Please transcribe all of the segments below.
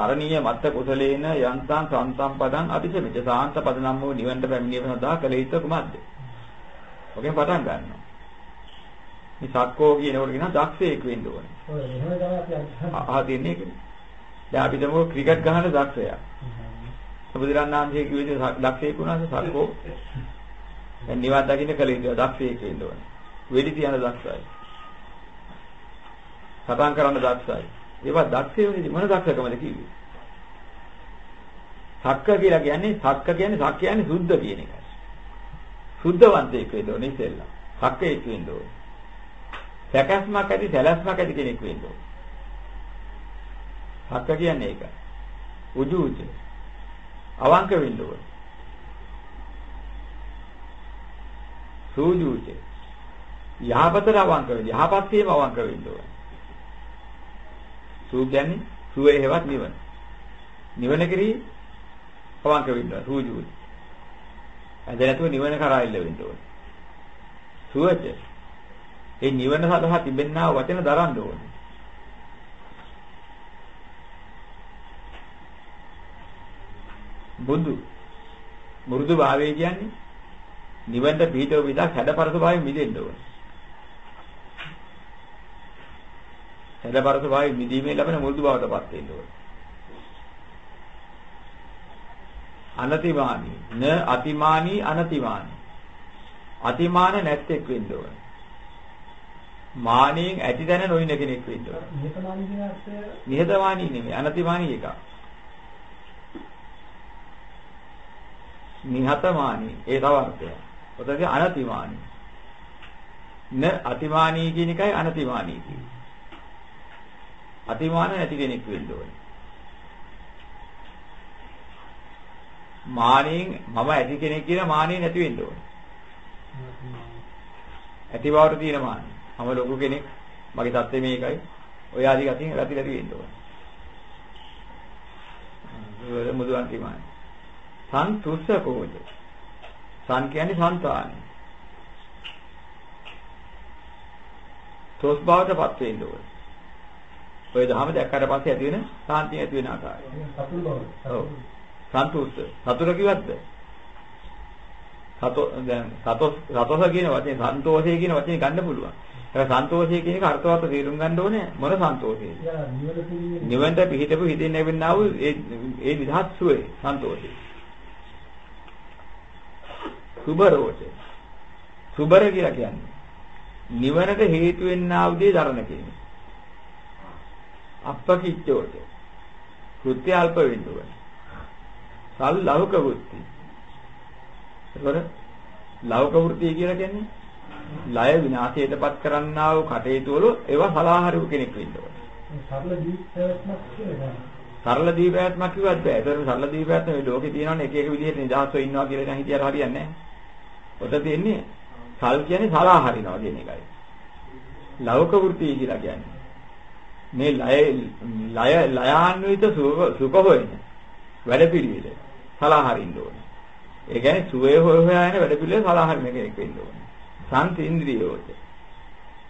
කරණීය මත්ත කුසලේන යන්තං සම්තම් පදං අபிසමිත සාන්ත පද නම් වූ නිවන්ට පැමිණීම සඳහා කළ යුතු කුමක්ද? ඔකෙන් පටන් ගන්නවා. මේ සක්කෝ කියනකොට කියන දක්ෂයෙක් වෙන්න ඕනේ. ඔය එහෙම තමයි අපි අදහස් අහ දෙන්නේ ඒකනේ. දැන් අපි තමෝ ක්‍රිකට් ගහන දක්ෂයා. බුදුරණාන්සේ කිව්වේ දක්ෂයෙක් වුණාද සක්කෝ? දැන් නිවන් දකින්න කල යුතු දක්ෂයෙක් වෙන්න ඕනේ. වෙඩි තියන දක්ෂයි. සතන් කරන්න දක්ෂයි. ඒවා දක්ෂය වෙන්නේ මොන දක්ෂකමද කිව්වේ? සක්ක කියලා කියන්නේ සක්ක කියන්නේ සක් කියන්නේ සුද්ධ කියන එකයි. සුද්ධවන්තයෙක් වෙන්න ඕනේ ඉතින්ලා. සක්කයෙක් වෙන්න ඕනේ. සැකස්මක් ඇති සැලැස්මක් ඇති කෙනෙක් වෙන්න ඕනේ. සක්ක කියන්නේ ඒක. උජුජ. අවංක වෙන්න ඕනේ. සූජුජ. යහපතට අවංක වෙන්න. යහපත්ේම අවංක වෙන්න ඕනේ. සූ කියන්නේ සුවේ හේවත් නිවන. නිවන කෙරෙහි අවංක වෙන්න ඕනේ. සූජුජ. ඇද නැතුව නිවන කරා ඉල්ල වෙන්න ඕනේ. සුවච. ඒ නිවන සඳහා තිබෙනා වචන දරන්න ඕනේ. බුදු මුරුදු භාවය කියන්නේ නිවන්ට පිටව විදක් හැඩපරස භාවයෙන් මිදෙන්න ඕනේ. හැඩපරස භාවයෙන් මිදීමේ ලැබෙන මුරුදු භාවයටපත් වෙන්න ඕනේ. අනතිමානී න අතිමානී අනතිමානී අතිමාන නැත්තෙක් වෙන්න ඕනේ. මානෙන් ඇති දැන නොඉන්න කෙනෙක් වෙන්න ඕනේ. නිහතමානී කියන අර්ථය නිහතමානී නෙමෙයි අනතිමානී එකක්. නිහතමානී ඒ තව අර්ථයක්. ඔතනදී අනතිමානී. න අතිමානී කියන එකයි අනතිමානී කියන්නේ. අතිමාන නැති කෙනෙක් වෙන්න ඕනේ. මානෙන් මම ඇති කෙනෙක් කියලා මානෙ නැති වෙන්න ඕනේ. ඇති බවට තියෙන මානෙ. මම ලොකු කෙනෙක්. මගේ தත්ත්වය මේකයි. ඔය ආදි ගතිය රැති රැති වෙන්න ඕනේ. ඒක මුදුන් තිමාන. සන්තුෂ්ස කෝද? සන් කියන්නේ సంతාන. තොස් බවටපත් වෙන්න ඕනේ. ඔය දහම දැක්කට පස්සේ ඇති වෙන සාන්තිය ඇති වෙන ආකාරය. ඔව්. සන්තුෂ්ඨ. සතුට කිව්වද? සතෝ දැන් සතොස් සතොස කියන වචනේ සන්තෝෂය කියන වචනේ ගන්න පුළුවන්. ඒක සන්තෝෂය කියන එක අර්ථවත් තේරුම් ගන්න ඕනේ මොන සන්තෝෂයද? නිවන්ට පිහිටපු හිතෙන් ලැබෙනා වූ ඒ ඒ විදහත් සුවේ සන්තෝෂය. සුබරෝච. සුබර කියලා කියන්නේ නිවනට හේතු වෙන්නා වූ දේ දරන කෙනෙක්. අප්පකිච්චෝච. කෘත්‍ය අල්ප වෙන්න ඕනේ. සල් ලෞක වෘත්ති. එතකොට ලෞක වෘත්තිය කියලා කියන්නේ ලය විනාශයටපත් කරන්නා වූ කටයුතු වල ඒවා සලාහරු කෙනෙක් වෙන්න ඕනේ. සරල ජීවිතයක් කියලා සරල දීපෑත්මක් කිව්වත් බෑ. ඒතර සරල දීපෑත්ම මේ ලෝකේ තියෙනවනේ එක එක විදිහට නිදහස්ව ඉන්නවා කියලා නම් හිතියට හරියන්නේ නැහැ. ඔත තියෙන්නේ සල් කියන්නේ සලා හරිනවා කියන එකයි. ලෞක වෘත්තිය කියලා කියන්නේ මේ ලය ලය ලයාන්විත සුඛ හොයන වැඩපිළිවෙල සලා හරින්න ඕනේ. ඒ කියන්නේ සුවේ හොය හොයා යන වැඩපිළිවෙල සලා හරින කෙනෙක් වෙන්න ඕනේ. සාන්ත ඉන්ද්‍රියෝච.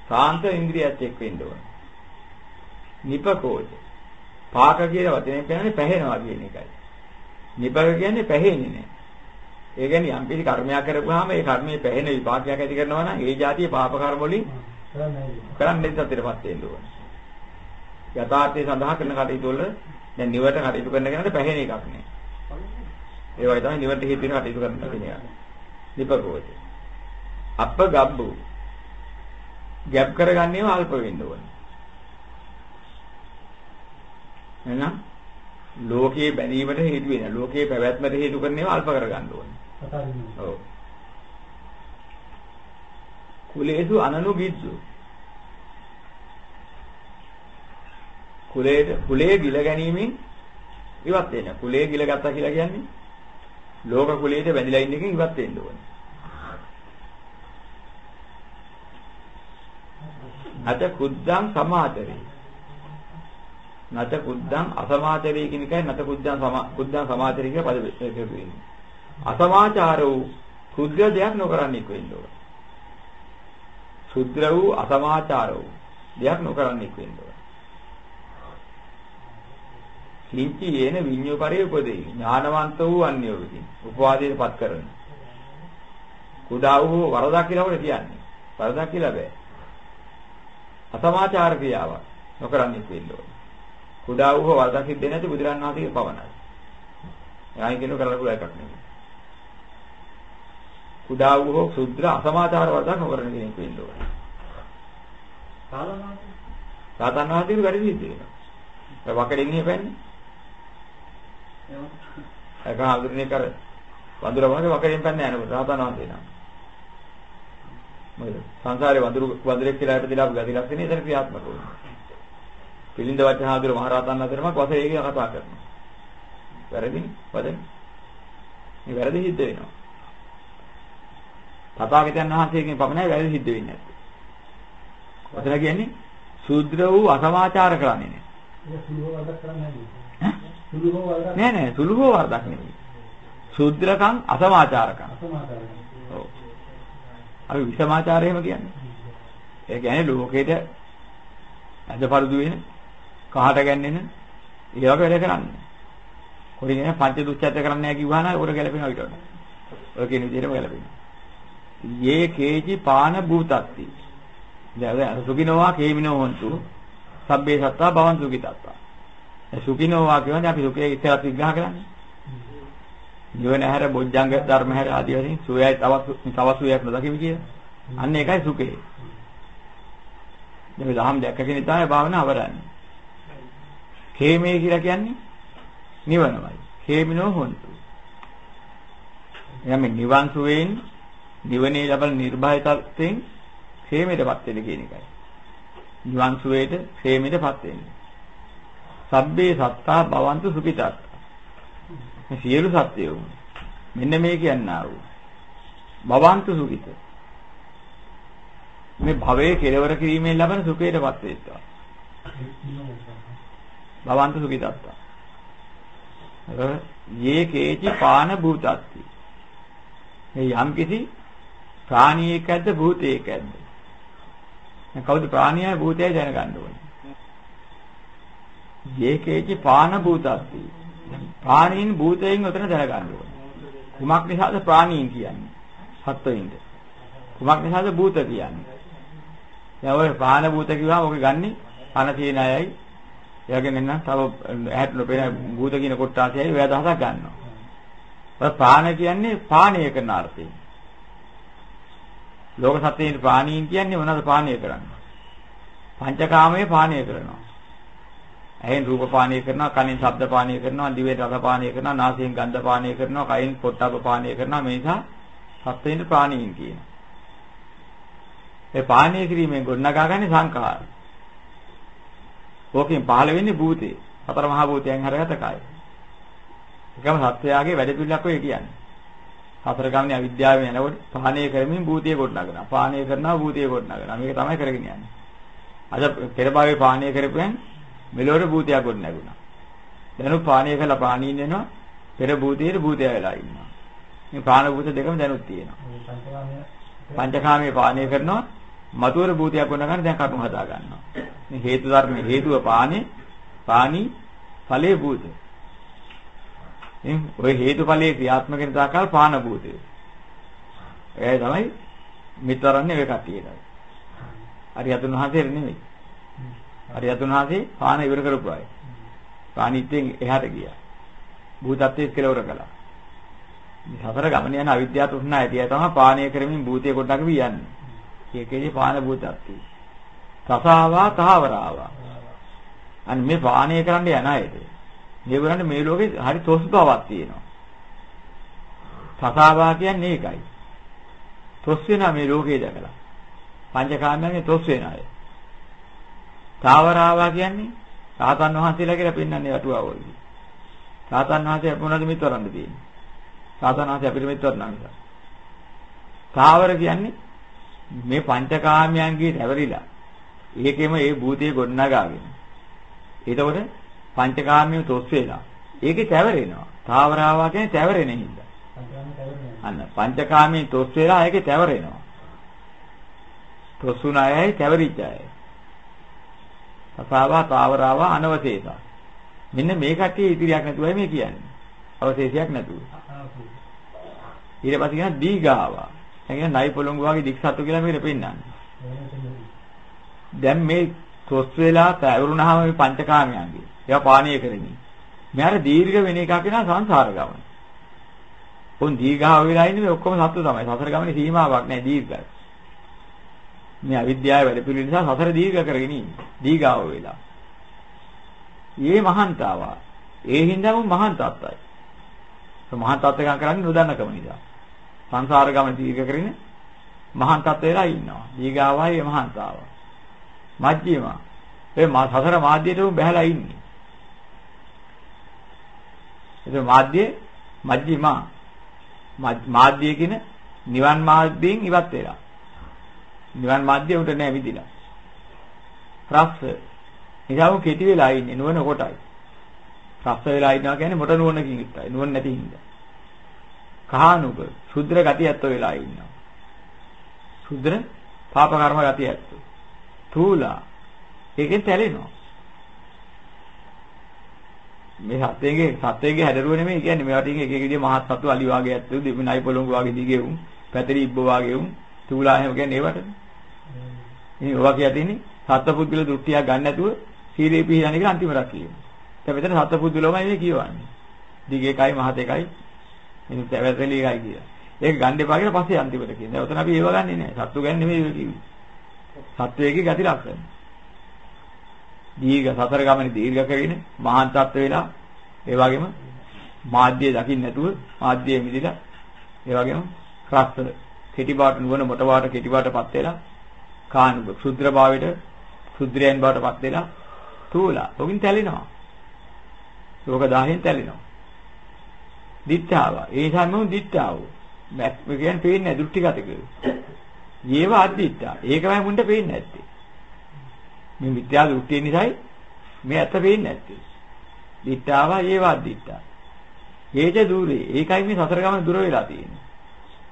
සාන්ත ඉන්ද්‍රියත් එක්ක වෙන්න ඕනේ. නිපකෝච. පාක කියන වචනේ කියන්නේ පැහැෙනවා කියන එකයි. නිපක කියන්නේ පැහැෙන්නේ නැහැ. ඒ කියන්නේ යම් කිසි කර්මයක් කරපුවාම ඒ කර්මයේ පැහැෙන විපාකයක් ඇති කරනවා නම් ඒ જાතිය පාප කර්ම වලින් කරන්නේ සතරපත් වෙන්න ඕනේ. යථාර්ථය සඳහා කරන කටයුතු වල දැන් නිවට කටයුතු කරන කෙනාට පැහැෙන එකක් නෑ. ඒ වගේ තමයි නිවට හේතු වෙන කටයුතු කරන කෙනා. නිපකෝච. අප ගබ්බු. ගැප් කරගන්නේම අල්ප වෙන්න ඕනේ. එහෙනම් ලෝකයේ බැඳීමට හේතු වෙන ලෝකයේ පැවැත්මට හේතු කරන ඒවා අල්ප කරගන්න ඕනේ. ඔව්. කුලේසු අනනු ගිද්දු. කුලේට කුලේ ගිල ගැනීමෙන් ඉවත් වෙන. කුලේ ගිල ගත්තා කියලා කියන්නේ ලෝක කුලයට බැඳිලා ඉන්න එකෙන් ඉවත් වෙන්න ඕනේ. අත කුද්දං සමාදරේ නත කුද්දං අසමාචරී කියන එකයි නත කුද්දං සමා කුද්දං සමාචරී කියන පද වෙන්නේ. අසමාචාර වූ කුද්ද දෙයක් නොකරන්නේ වෙන්න ඕන. ශුද්‍ර වූ අසමාචාර වූ දෙයක් නොකරන්නේ වෙන්න ඕන. කිංචි යේන විඤ්ඤෝ පරේ උපදේ ඥානවන්ත වූ අන්‍යෝ විසින් උපවාදයටපත් කරන. කුඩා වූ වරදක් කියලා උනේ කියන්නේ. වරදක් කියලා බෑ. අසමාචාර ක්‍රියාවක් නොකරන්නේ කියලා කුඩා වූ වරදක් සිද්ධ නැති බුදුරන් වහන්සේගේ පවණයි. එයායි කියන කරලා පුළුවන් එකක් නෙමෙයි. කුඩා වූ සුද්ධ අසමාචාර වරදක් නොකරන කෙනෙක් වෙන්න ඕනේ. සාතන් වහන්සේට වැඩි සිද්ධ වෙනවා. ඒ වකඩෙන් ඉහපැන්නේ ඒක හඳුරන්නේ කර වඳුර වගේ වකරෙන් පැන්න යනකොට රහතන් වහන්සේ නම්. මොකද සංසාරේ වඳුරු වඳුරෙක් කියලා ඉපදලා ගති ලක්ෂණේ එතන ක්‍රියාත්මක වෙනවා. පිළිඳ වචන හඳුර මහ රහතන් අතරම වසරේ කියන කතා කරනවා. වැරදිනේ වදනේ. මේ වැරදි සිද්ධ වෙනවා. තථාගතයන් වහන්සේගෙන් පමණයි වැරදි සිද්ධ වෙන්නේ නැත්තේ. වචන කියන්නේ ශූද්‍ර වූ අසමාචාර කරන්නේ නෑ ඒක සුළුව වලක් කරන්නේ නැහැ. නෑ නෑ සුළු හෝ වරදක් නෙමෙයි. ශුද්ධකම් අසමාචාරකම්. ඔව්. අපි විසමාචාරය එහෙම කියන්නේ. ඒ කියන්නේ ලෝකෙට අදපරුදු වෙන කහට ගැන්නෙන ඒ වගේ වැඩ කරන්නේ. කොහේ කියන්නේ පංච දුස්චර්ය කරන්නේ නැහැ කිව්වහම උඩ ගැලපෙනවා ඊට වඩා. ඔය කියන විදිහටම ගැලපෙනවා. යේ කේචි පාන භූතත්ති. දැන් සුඛිනෝවා කේමිනෝ හොන්තු සබ්බේ සත්තා භවන් සුඛිතත්තා. ඒ සුඛිනෝවා කියන්නේ අපි සුඛයේ ඉස්සරත් විග්‍රහ කරන්නේ. නිවන හැර බොජ්ජංග ධර්ම හැර ආදී වශයෙන් සුවයයි තවත් තව සුවයක් නොදකිමි කියලා. අන්න ඒකයි සුඛේ. මේ දහම් දැක්කගෙන තමයි භාවනාව අවරන්නේ. khේමේ කියලා කියන්නේ නිවනමයි. khේමිනෝ හොන්තු. එහම නිවන් සුවේන් නිවනේ ලබන නිර්භය තත්ත්වෙන් khේමයටපත් වෙන කියන එකයි. නිවන් සුවේට ക്ഷേමයටපත් වෙන්නේ. සබ්බේ සත්තා භවන්තු සුඛිතත්. මේ සියලු සත්‍යයෝ මෙන්න මේ කියන්නා වූ භවන්තු සුඛිත. මේ භවයේ කෙලවර කිරීමෙන් ලබන සුඛයටපත් වෙත්තා. භවන්තු සුඛිතත්ත. යේ කේචි පාන භූතත්ති. මේ යම් කිසි ප්‍රාණියෙක්ද භූතයෙක්ද දැන් කවුද ප්‍රාණියයි භූතයයි දැනගන්න ඕනේ. ඒකේචි පාන භූතස්ති. ප්‍රාණීන් භූතයෙන් උතන දැනගන්න ඕනේ. කුමක් නිසාද ප්‍රාණීන් කියන්නේ? සත්වයින්ද. කුමක් නිසාද භූත කියන්නේ? දැන් ඔය ප්‍රාණ භූත කිව්වම ඔක ගන්නෙ කන තියෙන අයයි එයාගෙන එන්න තව ඇහැට නොපෙනෙන භූත කියන කොටාසයයි ඔය අදහසක් ගන්නවා. ඔය ප්‍රාණ කියන්නේ පානීය කරන අර්ථයෙන්. ලෝක සත්‍යයේ පානීන් කියන්නේ මොනවද පානීය කරන්නේ? පංචකාමයේ පානීය කරනවා. ඇහෙන් රූප පානීය කරනවා, කනෙන් ශබ්ද පානීය කරනවා, දිවෙන් රස පානීය කරනවා, නාසයෙන් ගන්ධ පානීය කරනවා, කයින් පොට්ටබ්බ පානීය කරනවා. මේ නිසා සත්‍යයේ පානීන් කියනවා. ඒ පානීය කිරීමෙන් ගොඩනගාගන්නේ සංඛාර. ඕකෙන් පහළ වෙන්නේ භූතේ. හතර මහා භූතයන් හරගත කය. එකම සත්‍යයගේ වැඩ පිළිලක් ඔය කියන්නේ. හතර ගමනේ අවිද්‍යාවෙන් යනකොට පානීය කරමින් භූතිය ගොඩනගනවා. පානීය කරනවා භූතිය ගොඩනගනවා. මේක තමයි කරගෙන යන්නේ. අද පෙර භවයේ පානීය කරපුවෙන් මෙලොවට භූතියක් ගොඩනගුණා. දැනුත් පානීය කළා පානීය වෙනවා. පෙර භූතියේ භූතය වෙලා ඉන්නවා. මේ ප්‍රාණ භූත දෙකම දැනුත් තියෙනවා. පංචකාමයේ පානීය කරනවා. මතුවර භූතියක් ගොඩනගන්න දැන් කටු හදා ගන්නවා. මේ හේතු ධර්ම හේතුව පානේ පානි ඵලයේ භූත. ඔය හේතුඵලයේ ක්‍රියාත්මක වෙන තාකල් පාන භූතය. එයයි තමයි මිතරන්නේ ඔය කට්ටියට. අරියතුන් වහන්සේ නෙමෙයි. අරියතුන් වහන්සේ පාන ඉවර කරපු අය. පානිත්යෙන් එහාට ගියා. භූතත්වයේ කෙලවර කළා. මේ සතර ගමන යන අවිද්‍යාව තෘෂ්ණා ඇතිය තමයි පානය කරමින් භූතය කොටක් වියන්නේ. ඒකේදී පාන භූතත්වය. තසාවා තහවරාවා. අන්න මේ පානය කරන්න යන අයද මේගොල්ලන්ට මේ ලෝකේ හරි තොස් බවක් තියෙනවා. සසාවා කියන්නේ ඒකයි. තොස් වෙනා මේ ලෝකේ දැකලා. පංචකාමයන්ගේ තොස් වෙන අය. තාවරාවා කියන්නේ සාතන් වහන්සේලා කියලා පෙන්වන්නේ වටුවා වගේ. සාතන් වහන්සේ මොනවද මිත්වරන්න තියෙන්නේ? සාතන් වහන්සේ අපිට මිත්වරන්න නිසා. තාවර කියන්නේ මේ පංචකාමයන්ගේ රැවරිලා ඒකෙම ඒ භූතයේ ගොඩනගාගෙන. එතකොට පංචකාමයේ තොස් වෙලා. ඒකේ තැවරෙනවා. තාවරාවා කියන්නේ තැවරෙන හින්දා. අන්න පංචකාමයේ තොස් වෙලා ඒකේ තැවරෙනවා. තොස්සුන අයයි තැවරිච්ච අයයි. තසාවා තාවරාවා අනවශේෂා. මෙන්න මේ කට්ටිය ඉතිරියක් නැතුවයි මේ කියන්නේ. අවශේෂයක් නැතුව. ඊට පස්සේ කියන දීගාවා. ඒ කියන්නේ නයි පොළොංගු වගේ දික් සතු කියලා මේක පෙන්නන්නේ. දැන් මේ තොස් වෙලා පැවරුණාම මේ පංචකාමයන්ගේ ඒවා පානීය කරමින්. මෙයාට දීර්ඝ වෙන එකක් වෙනා සංසාර ගමන. උන් දීර්ඝාව වෙලා ඉන්නේ මේ ඔක්කොම සත්තු තමයි. සසර ගමනේ සීමාවක් නැහැ දීර්ඝයි. මේ අවිද්‍යාව වැඩ පිළිවෙල නිසා සසර දීර්ඝ කරගෙන ඉන්නේ. දීර්ඝාව වෙලා. ඊයේ මහන්තාවා. ඒ හින්දාම මහාන් තත්ත්වයි. ඒ මහාන් තත්ත්වයන් කරන්නේ නොදන්නකම නිසා. සංසාර ගමන දීර්ඝ කරගෙන මහාන් තත්ත්ව වෙලා ඉන්නවා. දීර්ඝාවයි මහාන්තාව. මජ්ජිම. ඒ සසර මාධ්‍යයට උන් බහැලා ඉන්නේ. ඒක මාධ්‍ය මජ්ජිමා. මාධ්‍ය කියන නිවන් මාර්ගයෙන් ඉවත් වෙලා. නිවන් මාධ්‍ය උන්ට නෑ විදිලා. රස්ස. ඉතාලු කෙටි වෙලා ඉන්නේ නුවණ කොටයි. රස්ස වෙලා ඉන්නවා කියන්නේ මොට නුවණකින් ඉත්තයි. නුවණ නැති හින්දා. කහානුක ශුද්‍ර ගතියත් වෙලා ඉන්නවා. ශුද්‍ර පාප කර්ම ගතියත්. තූලා ඒකෙන් තැලෙනවා. මේ සත්‍යයේ සත්‍යයේ හැදරුව නෙමෙයි කියන්නේ මේවට එක එක විදිහේ මහත් සතු අලි වාගේ ඇත්තෝ දෙවිනයි පොළොංගු වාගේ දිගේ උන් පැතරි ඉබ්බ වාගේ උන් තූලා එහෙම කියන්නේ ඒවට ඉතින් ඔවා කිය තියෙන්නේ සත්පුද්ගල දෘෂ්ටියක් ගන්න නැතුව සීලේ පිළිහන එක අන්තිම රකින්න. දැන් මෙතන සත්පුද්ගලෝමයි මේ කියවන්නේ. දිගේ එකයි මහත් එකයි ඉතින් පැවැතලි එකයි කියලා. ඒක ගන්න එපා කියලා පස්සේ අන්තිමට කියන්නේ. දැන් උතන අපි ඒව ගන්නෙ නෑ. සත්තු ගන්න නෙමෙයි ඒක කිව්වේ. සත්වයේ ගති ලක්ෂණ. දීර්ඝ සතර ගමනේ දීර්ඝ කරගෙන මහාන් තත්ත්ව වෙලා ඒ වගේම මාධ්‍ය දකින්න නැතුව මාධ්‍යයේ මිදිලා ඒ වගේම රස්ස කෙටි බාට නුවණ මොට බාට කෙටි බාටපත් වෙලා කානුක ක්ෂුද්‍ර භාවයට ක්ෂුද්‍රයන් බාටපත් වෙලා තූලා ඔකින් තැලෙනවා ලෝක 10න් තැලෙනවා දිත්තාව ඒ සම්මු දිත්තාව මැක් කියන්නේ පේන්නේ දෘෂ්ටිගතක ඒව අද්දිත්තා ඒකමයි මුන්ට පේන්නේ නැත්තේ මේ මිත්‍යා දෘෂ්ටිය නිසායි මේ ඇත්ත පේන්නේ නැත්තේ. දිත්තාවා ඒවා දිත්තා. හේජ দূරේ. ඒකයි මේ සතර ගමන දුර වෙලා තියෙන්නේ.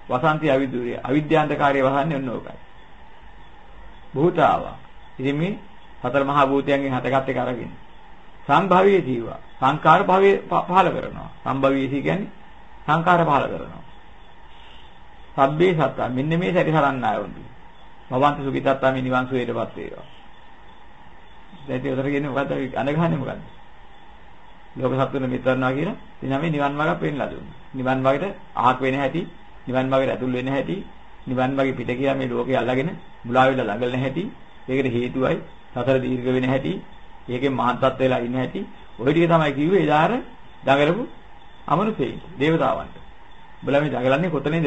වසන්ති අවිදුරේ අවිද්‍යාන්තකාරය වහන්නේ ඔන්න ඕකයි. භූතාවා. ඉතින් මේ සතර මහා භූතයන්ගෙන් හටගත් එක අරගෙන සම්භවයේ ජීවා සංකාර භවයේ පහල කරනවා. සම්භවයේ කියන්නේ සංකාර පහල කරනවා. සබ්බේ සත්තා මෙන්න මේ සැරිසරන්න ආයොන්දි. භවන්ත සුඛිතත්තා මේ නිවන් සුවේටපත් වේවා. දැන් ඒක උතර කියන්නේ මොකද්ද අනගහන්නේ මොකද්ද? ලෝක සත්තුන මිතරනවා කියලා ඉතින් අපි නිවන් මාර්ග පෙන්නලා දුන්නා. නිවන් මාර්ගයට අහක් වෙන හැටි, නිවන් මාර්ගයට ඇතුල් වෙන හැටි, නිවන් මාර්ගෙ පිට කියලා මේ ලෝකේ අල්ලගෙන මුලා වෙලා ළඟලන හැටි, ඒකට හේතුවයි සතර දීර්ඝ වෙන හැටි, ඒකෙන් මහත්පත් වෙලා ඉන්න හැටි, ওই ටික තමයි කිව්වේ එදාර දඟලපු අමනුෂ්‍යයි, දේවතාවන්ට. උඹලා මේ දඟලන්නේ කොතනින්දද?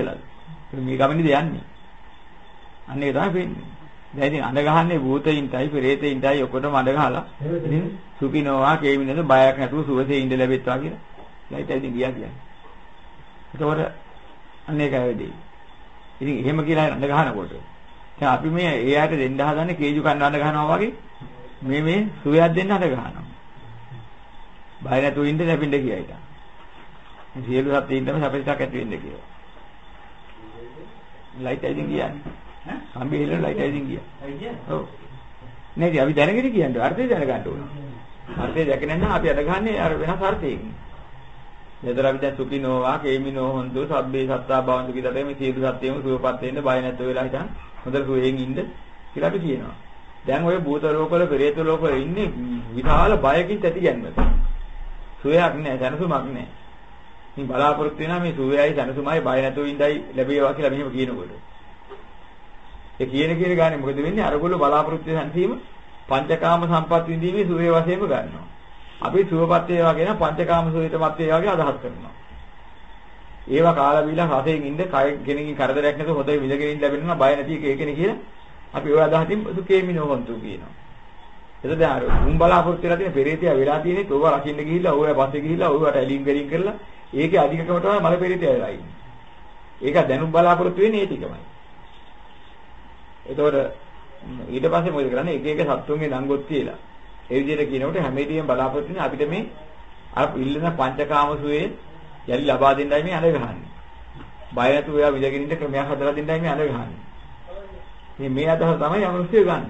මේ ගමනේද යන්නේ? අන්න ඒක තමයි වෙන්නේ. දැන් ඉතින් අඬ ගහන්නේ භූතයින්ටයි පෙරේතයින්ටයි ඔක්කොටම අඬ ගහලා ඉතින් සුඛිනෝවා කේමිනද බයක් නැතුව සුවසේ ඉඳ ලැබෙත්වා කියලා. ලයිට් ඉතින් ගියා කියන්නේ. ඒකවල අන්න ඒකයි වෙදී. ඉතින් එහෙම කියලා අඬ ගහනකොට දැන් අපි මේ ඒ ආයත දෙන්න හදන්නේ කේජු කන්න අඬ ගහනවා වගේ මේ මේ සුවයක් දෙන්න අඬ ගහනවා. බය නැතුව ඉඳ ලැබෙන්න කියයි තා. සියලු සත්ත්වයින්ටම සැපසක් ඇති වෙන්න කියලා. ලයිට් ඉතින් කියන්නේ. කම්බි හෙලන ලයිට් එකකින් ගියා. ඔව්. නේද අපි දැනගෙන කියන්නේ අර්ථය දැනගන්න ඕනේ. අර්ථය දැක නැත්නම් අපි අද ගන්නේ අර වෙනස් අර්ථයකින්. නේදර අපි දැන් සුඛිනෝවා කේමිනෝ හොන්තු සබ්බේ සත්තා භවන්තු කියලා මේ සියලු සත්‍යයම සුවපත් වෙන්න බය නැතුව වෙලා හිටන් හොඳට සුවයෙන් ඉන්න කියලා අපි කියනවා. දැන් ওই භූත ලෝකවල පෙරේත ලෝකවල ඉන්නේ විශාල බයකින් තැති ගැන්මත. සුවයක් නැහැ, සැනසුමක් නැහැ. ඉතින් බලාපොරොත්තු වෙනා මේ සුවයයි සැනසුමයි බය නැතුව ඉඳයි ලැබේවා කියලා මෙහෙම කියනකොට. ඒ කියන කියන ගානේ මොකද වෙන්නේ? අරගොල්ලෝ බලාපොරොත්තු වෙන පංචකාම සම්පත් විඳීමේ සුවේ වශයෙන්ම ගන්නවා. අපි සුවපත් වේවා කියන පංචකාම සුවිතපත් වේවා වගේ අදහස් කරනවා. ඒවා කාලා බීලා රසයෙන් ඉන්න කය කෙනකින් කරදරයක් නැතුව හොඳයි විඳගෙන ඉන්න ලැබෙනවා බය නැති එක ඒකනේ කියලා අපි ඔය අදහසින් සුකේමිනෝ හොන්තු කියනවා. එතකොට අර උන් බලාපොරොත්තු වෙලා තියෙන පෙරේතිය වෙලා තියෙන්නේ තෝව රකින්න ගිහිල්ලා ඕවා පස්සේ ගිහිල්ලා ඕවට ඇලින් ගලින් කරලා ඒකේ අධිකකම තමයි මල පෙරේතිය වෙලා ඉන්නේ. ඒක දැනුම් බලාපොරොත්තු වෙන්නේ ඒ ටිකමයි. එතකොට ඊට පස්සේ මොකද කරන්නේ එක එක සත්තුන්ගේ දඟොත් තියලා ඒ විදිහට කියනකොට හැම ඉදිරියෙන් බලාපොරොත්තු වෙන අපිට මේ අර ඉල්ලන පංචකාම සුවේ යලි ලබා දෙන්නයි මේ අඳ ගහන්නේ. බය නැතුව එයා විදගෙන ඉන්න ක්‍රමයක් හදලා දෙන්නයි මේ අඳ ගහන්නේ. මේ මේ අදහස තමයි අමනුෂ්‍ය ගන්න.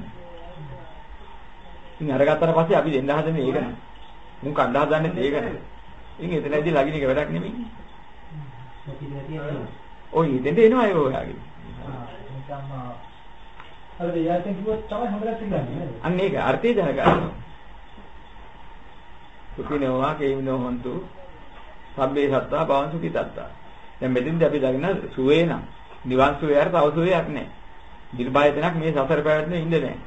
ඉතින් අරගත්තට පස්සේ අපි දෙන්න හදන්නේ ඒක නේ. මුන් කණ්ඩ හදන්නේ ඒක නේ. ඉතින් එතනදී ලගින එක වැඩක් නෙමෙයි. ඔය ඉතින් එනවා ඒ ඔයාගේ. අන්න ඒක අර්ථය දැනගන්න. සුඛිනෝවා කේමිනෝ හොන්තු සබ්බේ සත්තා භවං සුඛිතත්තා. දැන් මෙතෙන්දී අපි දකින්න සුවේ නම් නිවන් සුවේට තව සුවයක් නැහැ. නිර්භයතනක් මේ සසර පැවැත්මේ ඉන්නේ නැහැ.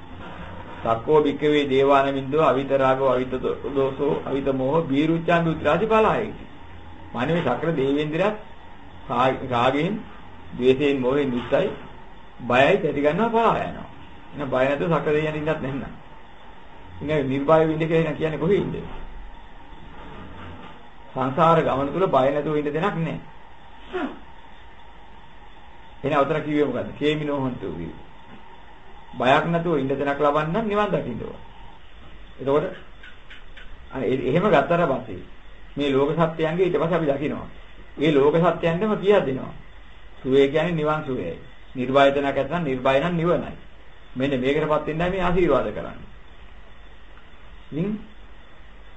සක්කෝ භික්කවේ දේවාන මින්දෝ අවිතරාගෝ අවිත දෝසෝ අවිත මොහ බීරුච්ඡාන් දුත්‍රාදි පලායි. මානවේ සක්‍ර දේවේන්ද්‍රයත් රාගයෙන්, ද්වේෂයෙන්, මොහෙන් යුක්තයි. බයයි තැති ගන්නවා පලා යනවා. එහෙනම් බය නැතුව සක්‍ර දෙවියන් ඉන්නත් නැන්නම්. ඉතින් නිර්භය වෙන්න කියලා කියන්නේ කොහේ ඉන්නේ? සංසාර ගමන තුල බය නැතුව ඉන්න දෙයක් නැහැ. එහෙනම් උතර කිව්වේ මොකද්ද? කේමිනෝ හොන්තු කිව්වේ. බයක් නැතුව ඉන්න දෙයක් ලබන්න නිවන් දකින්න ඕන. එතකොට අනේ එහෙම ගත්තට පස්සේ මේ ලෝක සත්‍යයන්ගේ ඊට පස්සේ අපි දකිනවා. මේ ලෝක සත්‍යයන්ටම කියා දෙනවා. සුවේ කියන්නේ නිවන් සුවේයි. නිර්වායතනක් නැත්නම් නිර්වාය නම් නිවනයි. මෙන්න මේකටපත් වෙන්නයි මේ ආශිර්වාද කරන්නේ. ඉතින්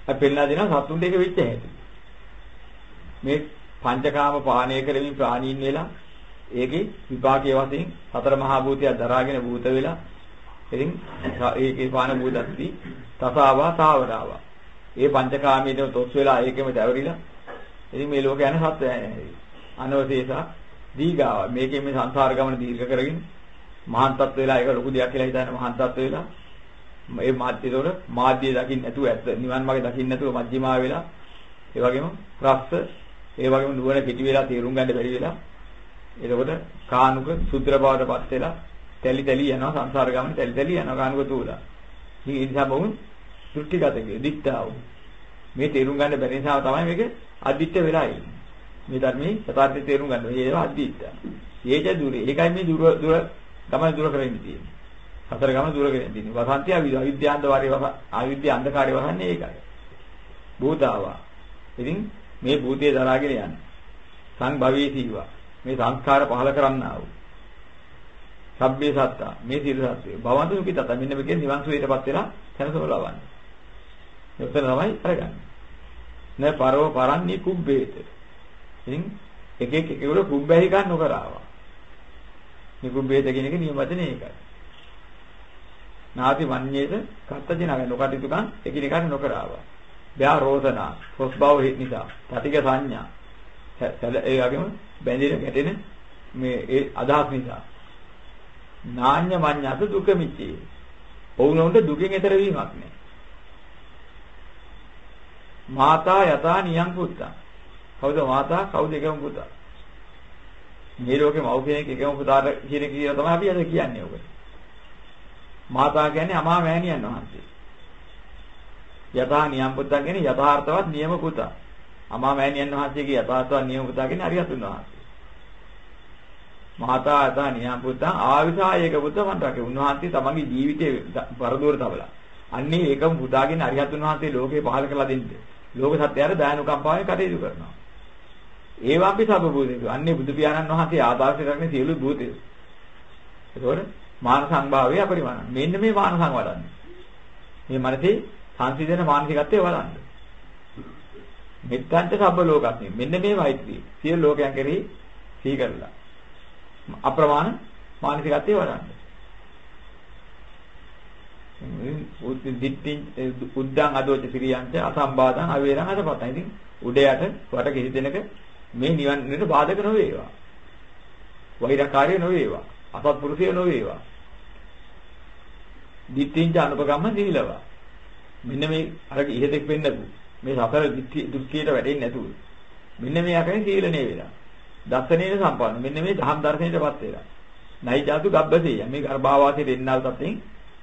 අපි පෙන්නලා දෙනවා සතුන්ට ඒක වෙච්ච හැටි. මේ පංචකාම පානය කරමින් ප්‍රාණීන් වෙලා ඒකේ විපාකයේ වශයෙන් සතර මහා භූතය දරාගෙන භූත වෙලා ඉතින් ඒකේ පාන භූතත්ති තසාවා තාවරාවා ඒ පංචකාමීට තොස් වෙලා ඒකෙම දැවරිලා ඉතින් මේ ලෝක යන සත්‍යය අනවශේෂා දීගාව. මේකේ මේ සංසාර ගමන දීර්ඝ කරගෙන මහාන් තත්ත්ව වෙලා ඒක ලොකු දෙයක් කියලා හිතන මහාන් තත්ත්ව වෙලා මේ මාධ්‍යතොර මාධ්‍ය දකින්න නැතුව ඇත්ත. නිවන් මාර්ගය දකින්න නැතුව මජ්ක්‍ධිමා වෙලා ඒ වගේම ප්‍රස්ස ඒ වගේම නුවණ පිටි වෙලා තේරුම් ගන්න බැරි වෙලා එතකොට කානුක සුත්‍ර බවටපත් වෙලා තැලි තැලි යනවා සංසාර ගමන තැලි තැලි යනවා කානුක තුලා. ඉතින් ඒ නිසා බොහොම දෘෂ්ටිගත කිය දික්තාව. මේ තේරුම් ගන්න බැරි නිසා තමයි මේක අදිත්‍ය වෙලා ඉන්නේ. මේ ධර්මයේ යථාර්ථය තේරුම් ගන්න. ඒවා අදිත්‍ය. ඒජ දුරේ. ඒකයි මේ දුර දුර ගමන දුර කරගෙන තියෙන්නේ. සතර ගමන දුර කරගෙන තියෙන්නේ. වසන්තිය අවිද්‍යාන්ත වාරේ වස අවිද්‍ය අන්ධකාරය වහන්නේ ඒකයි. භූතාවා. ඉතින් මේ භූතය දරාගෙන යන්නේ. සංභවී සීවා. මේ සංස්කාර පහල කරන්නා වූ. සබ්බේ සත්තා මේ සියලු සත්‍යය. භවන්තු සුඛිතත මෙන්න මේකේ නිවන් සුවයටපත් වෙලා සැනසෙම ලබන්නේ. මෙතන තමයි අරගන්නේ. නේ පරව පරන්නේ කුබ්බේත. ඉතින් එක එක එක වල කුබ්බැහි ගන්න නොකර ආවා. මේ කුබ්බේත කියන එක නියම වචනේ ඒකයි. නාති වන්නේද කත්තජනග නොකටයුතුකම් එකිනෙකට නොකර ආවා. බ්‍යා රෝදනා ප්‍රස්භව නිසා තටික සංඥා ඒ වගේම බැඳෙන ගැටෙන මේ ඒ අදහස් නිසා නාඤ්ඤ මඤ්ඤත දුක මිච්චේ. ඔවුනොන්ට දුකෙන් එතර වීමක් නැහැ. මාතා යතා නියං පුත්තා. කවුද මාතා කවුද එකම පුතා? මේ ලෝකේ මව් කෙනෙක් එකම පුතාට කියන කීය තමයි අපි අද කියන්නේ ඔබ. මාතා කියන්නේ අමා මෑණියන් වහන්සේ. යතා නියම් පුත්තා කියන්නේ යථාර්ථවත් නියම පුතා. අමා මෑණියන් වහන්සේගේ යථාර්ථවත් නියම පුතා කියන්නේ අරිහතුන් වහන්සේ. මහතා යතා නියම් පුත්තා ආවිසායක පුත්ත වන්ටකේ උන්වහන්සේ තමන්ගේ ජීවිතේ පරදෝර තබලා. අන්නේ ඒකම පුතාගෙන අරිහතුන් වහන්සේ ලෝකේ පහල කරලා දෙන්නේ. ලෝක සත්‍යයට දානුකම්පාවෙන් කටයුතු කරනවා. ඒවා අපි සබබෝධික. අන්නේ බුදු පියාණන් වහන්සේ ආදර්ශ කරන්නේ සියලු භූතය. ඒකෝර මාන සංභාවය අපරිමාණ. මෙන්න මේ මාන සංවඩන්නේ. මේ මනසේ සංසිඳන මානසිකත්වය වඩන්න. මෙත්තන්ට සබ්බ ලෝකස්මි. මෙන්න මේ මෛත්‍රිය. සියලු ලෝකයන් කෙරෙහි සිහි කරලා. අප්‍රමාණ මානසිකත්වය වඩන්න. දිට්ඨි උද්දං අදෝච සිරියන්ත අසම්බාධං අවේරං අදපතයි. ඉතින් උඩ යට වට කිසි දෙනක මේ නිවන්නට බාධක නොවේවා. වෛරකාරය නොවේවා. අසත්පුරුෂය නොවේවා. දිට්ඨිංච අනුපගම්ම සීලවා. මෙන්න මේ අර ඉහෙතෙක් වෙන්නකු මේ සතර දෘෂ්ටියට වැටෙන්නේ නැතුව. මෙන්න මේ යකනේ සීලනේ වෙලා. දර්ශනයේ සම්පන්න. මෙන්න මේ දහම් දර්ශනයටපත් වෙලා. නයි ජාතු ගබ්බසෙය. මේ ගර්භාවාසයේ දෙන්නාල් තත්යෙන්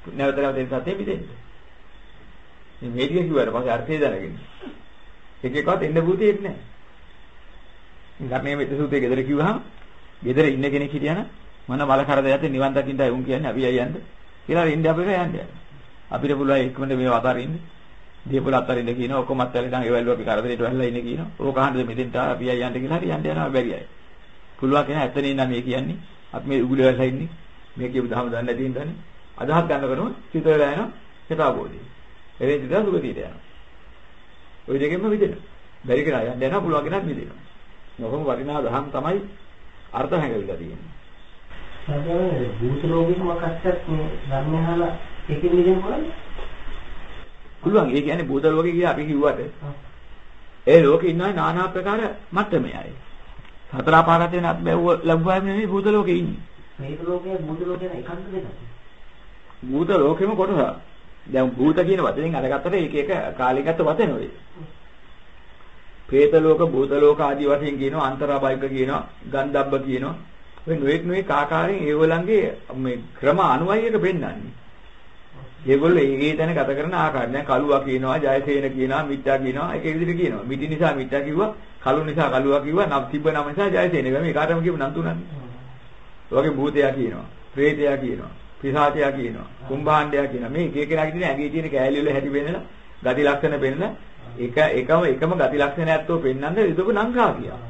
නැවත නැවත දෙන්න සත්‍යෙ පිටෙන්න මේ මේ ටික කිව්වට පස්සේ අර්ථය දැනගෙන. එක එකවත් එන්න බුතියෙත් නැහැ. ගර්ණයේ මෙත සූතේ ගෙදර කිව්වහම ගෙදර ඉන්න කෙනෙක් හිටියනම් මන බල කරදරයත් නිවන් දකින්නයි උන් කියන්නේ අපි අයයන්ද? කියලා ඉන්න අපිට යන්නේ. අපිට පුළුවන් ඉක්මනට මේව අතාරින්න දීපල අතරින්ද කියනවා ඔක්කොම අත්හැරලා ඉතින් ඒවලු අපි කරදරේට වැල්ලා ඉන්නේ කියනවා. ඕක අහන්නද මෙතෙන්ට අපි අය යන්න කියලා හරි යන්න යනවා බැරියයි. පුළුවන් කෙනා ඇත්තනේ ඉන්න මේ කියන්නේ. අපි මේ උගුල වැල්ලා ඉන්නේ. මේ කියපු දහම දන්නේ නැති හින්දානේ. අදහස් ගන්න කරමු සිත වෙලා යනවා හිතාබෝධි. එරේ සිත සුගතියට යනවා. ওই දෙකෙන්ම මිදෙනවා. බැරි කෙනා යන්න යනවා පුළුවන් කෙනාත් මිදෙනවා. මොකම වටිනා දහම් තමයි අර්ථ හැඟවිලා තියෙන්නේ. සාමාන්‍ය භූත රෝගීක මොකක්වත් මේ ධර්මහාලා ඒකෙන් නිදන් කොහොමද? පුළුවන්. ඒ කියන්නේ භූතල වගේ කියලා අපි කිව්වට. ඒ ලෝකේ ඉන්නා নানা ආකාර මට්ටමේ අය. හතර පාරකට වෙනත් බැව්ව ලබුවාම නෙමෙයි භූත ලෝකේ ඉන්නේ. මේ ලෝකයේ භූත ලෝකේ එකක්ද වෙනද? භූත ලෝකෙම කොටසක්. දැන් භූත කියන වචනෙන් අරගත්තට ඒක එක කාලයකට වචන වෙයි. പ്രേත ලෝක භූත ලෝක ආදී වශයෙන් කියනවා අන්තරාභයික කියනවා ගන්ධබ්බ කියනවා. ඔය නොඑක් නොඑක් ආකාරයෙන් ඒවලංගේ මේ ක්‍රම අනුවයි එක පෙන්වන්නේ. ඒගොල්ලෝ ඒ තැන ගත කරන ආකාරය. දැන් කලුවා කියනවා, ජයසේන කියනවා, මිත්‍යා කියනවා. ඒක ඒ විදිහට කියනවා. මිටි නිසා මිත්‍යා කිව්වා, කලු නිසා කලුවා කිව්වා, නම් තිබ්බ නම නිසා ජයසේන. මේ කාටම කියපු නම් තුනන්නේ. ඔයගේ භූතයා කියනවා, ප්‍රේතයා කියනවා, පිසාචයා කියනවා, කුම්භාණ්ඩයා කියනවා. මේ එක එකනා කියන ඇඟේ තියෙන කෑලි වල හැටි වෙන්නලා, ගති ලක්ෂණ වෙන්නලා එක එකම එකම ගති ලක්ෂණ ඇත්තෝ පෙන්වන්නද ඒක නංගා කියා.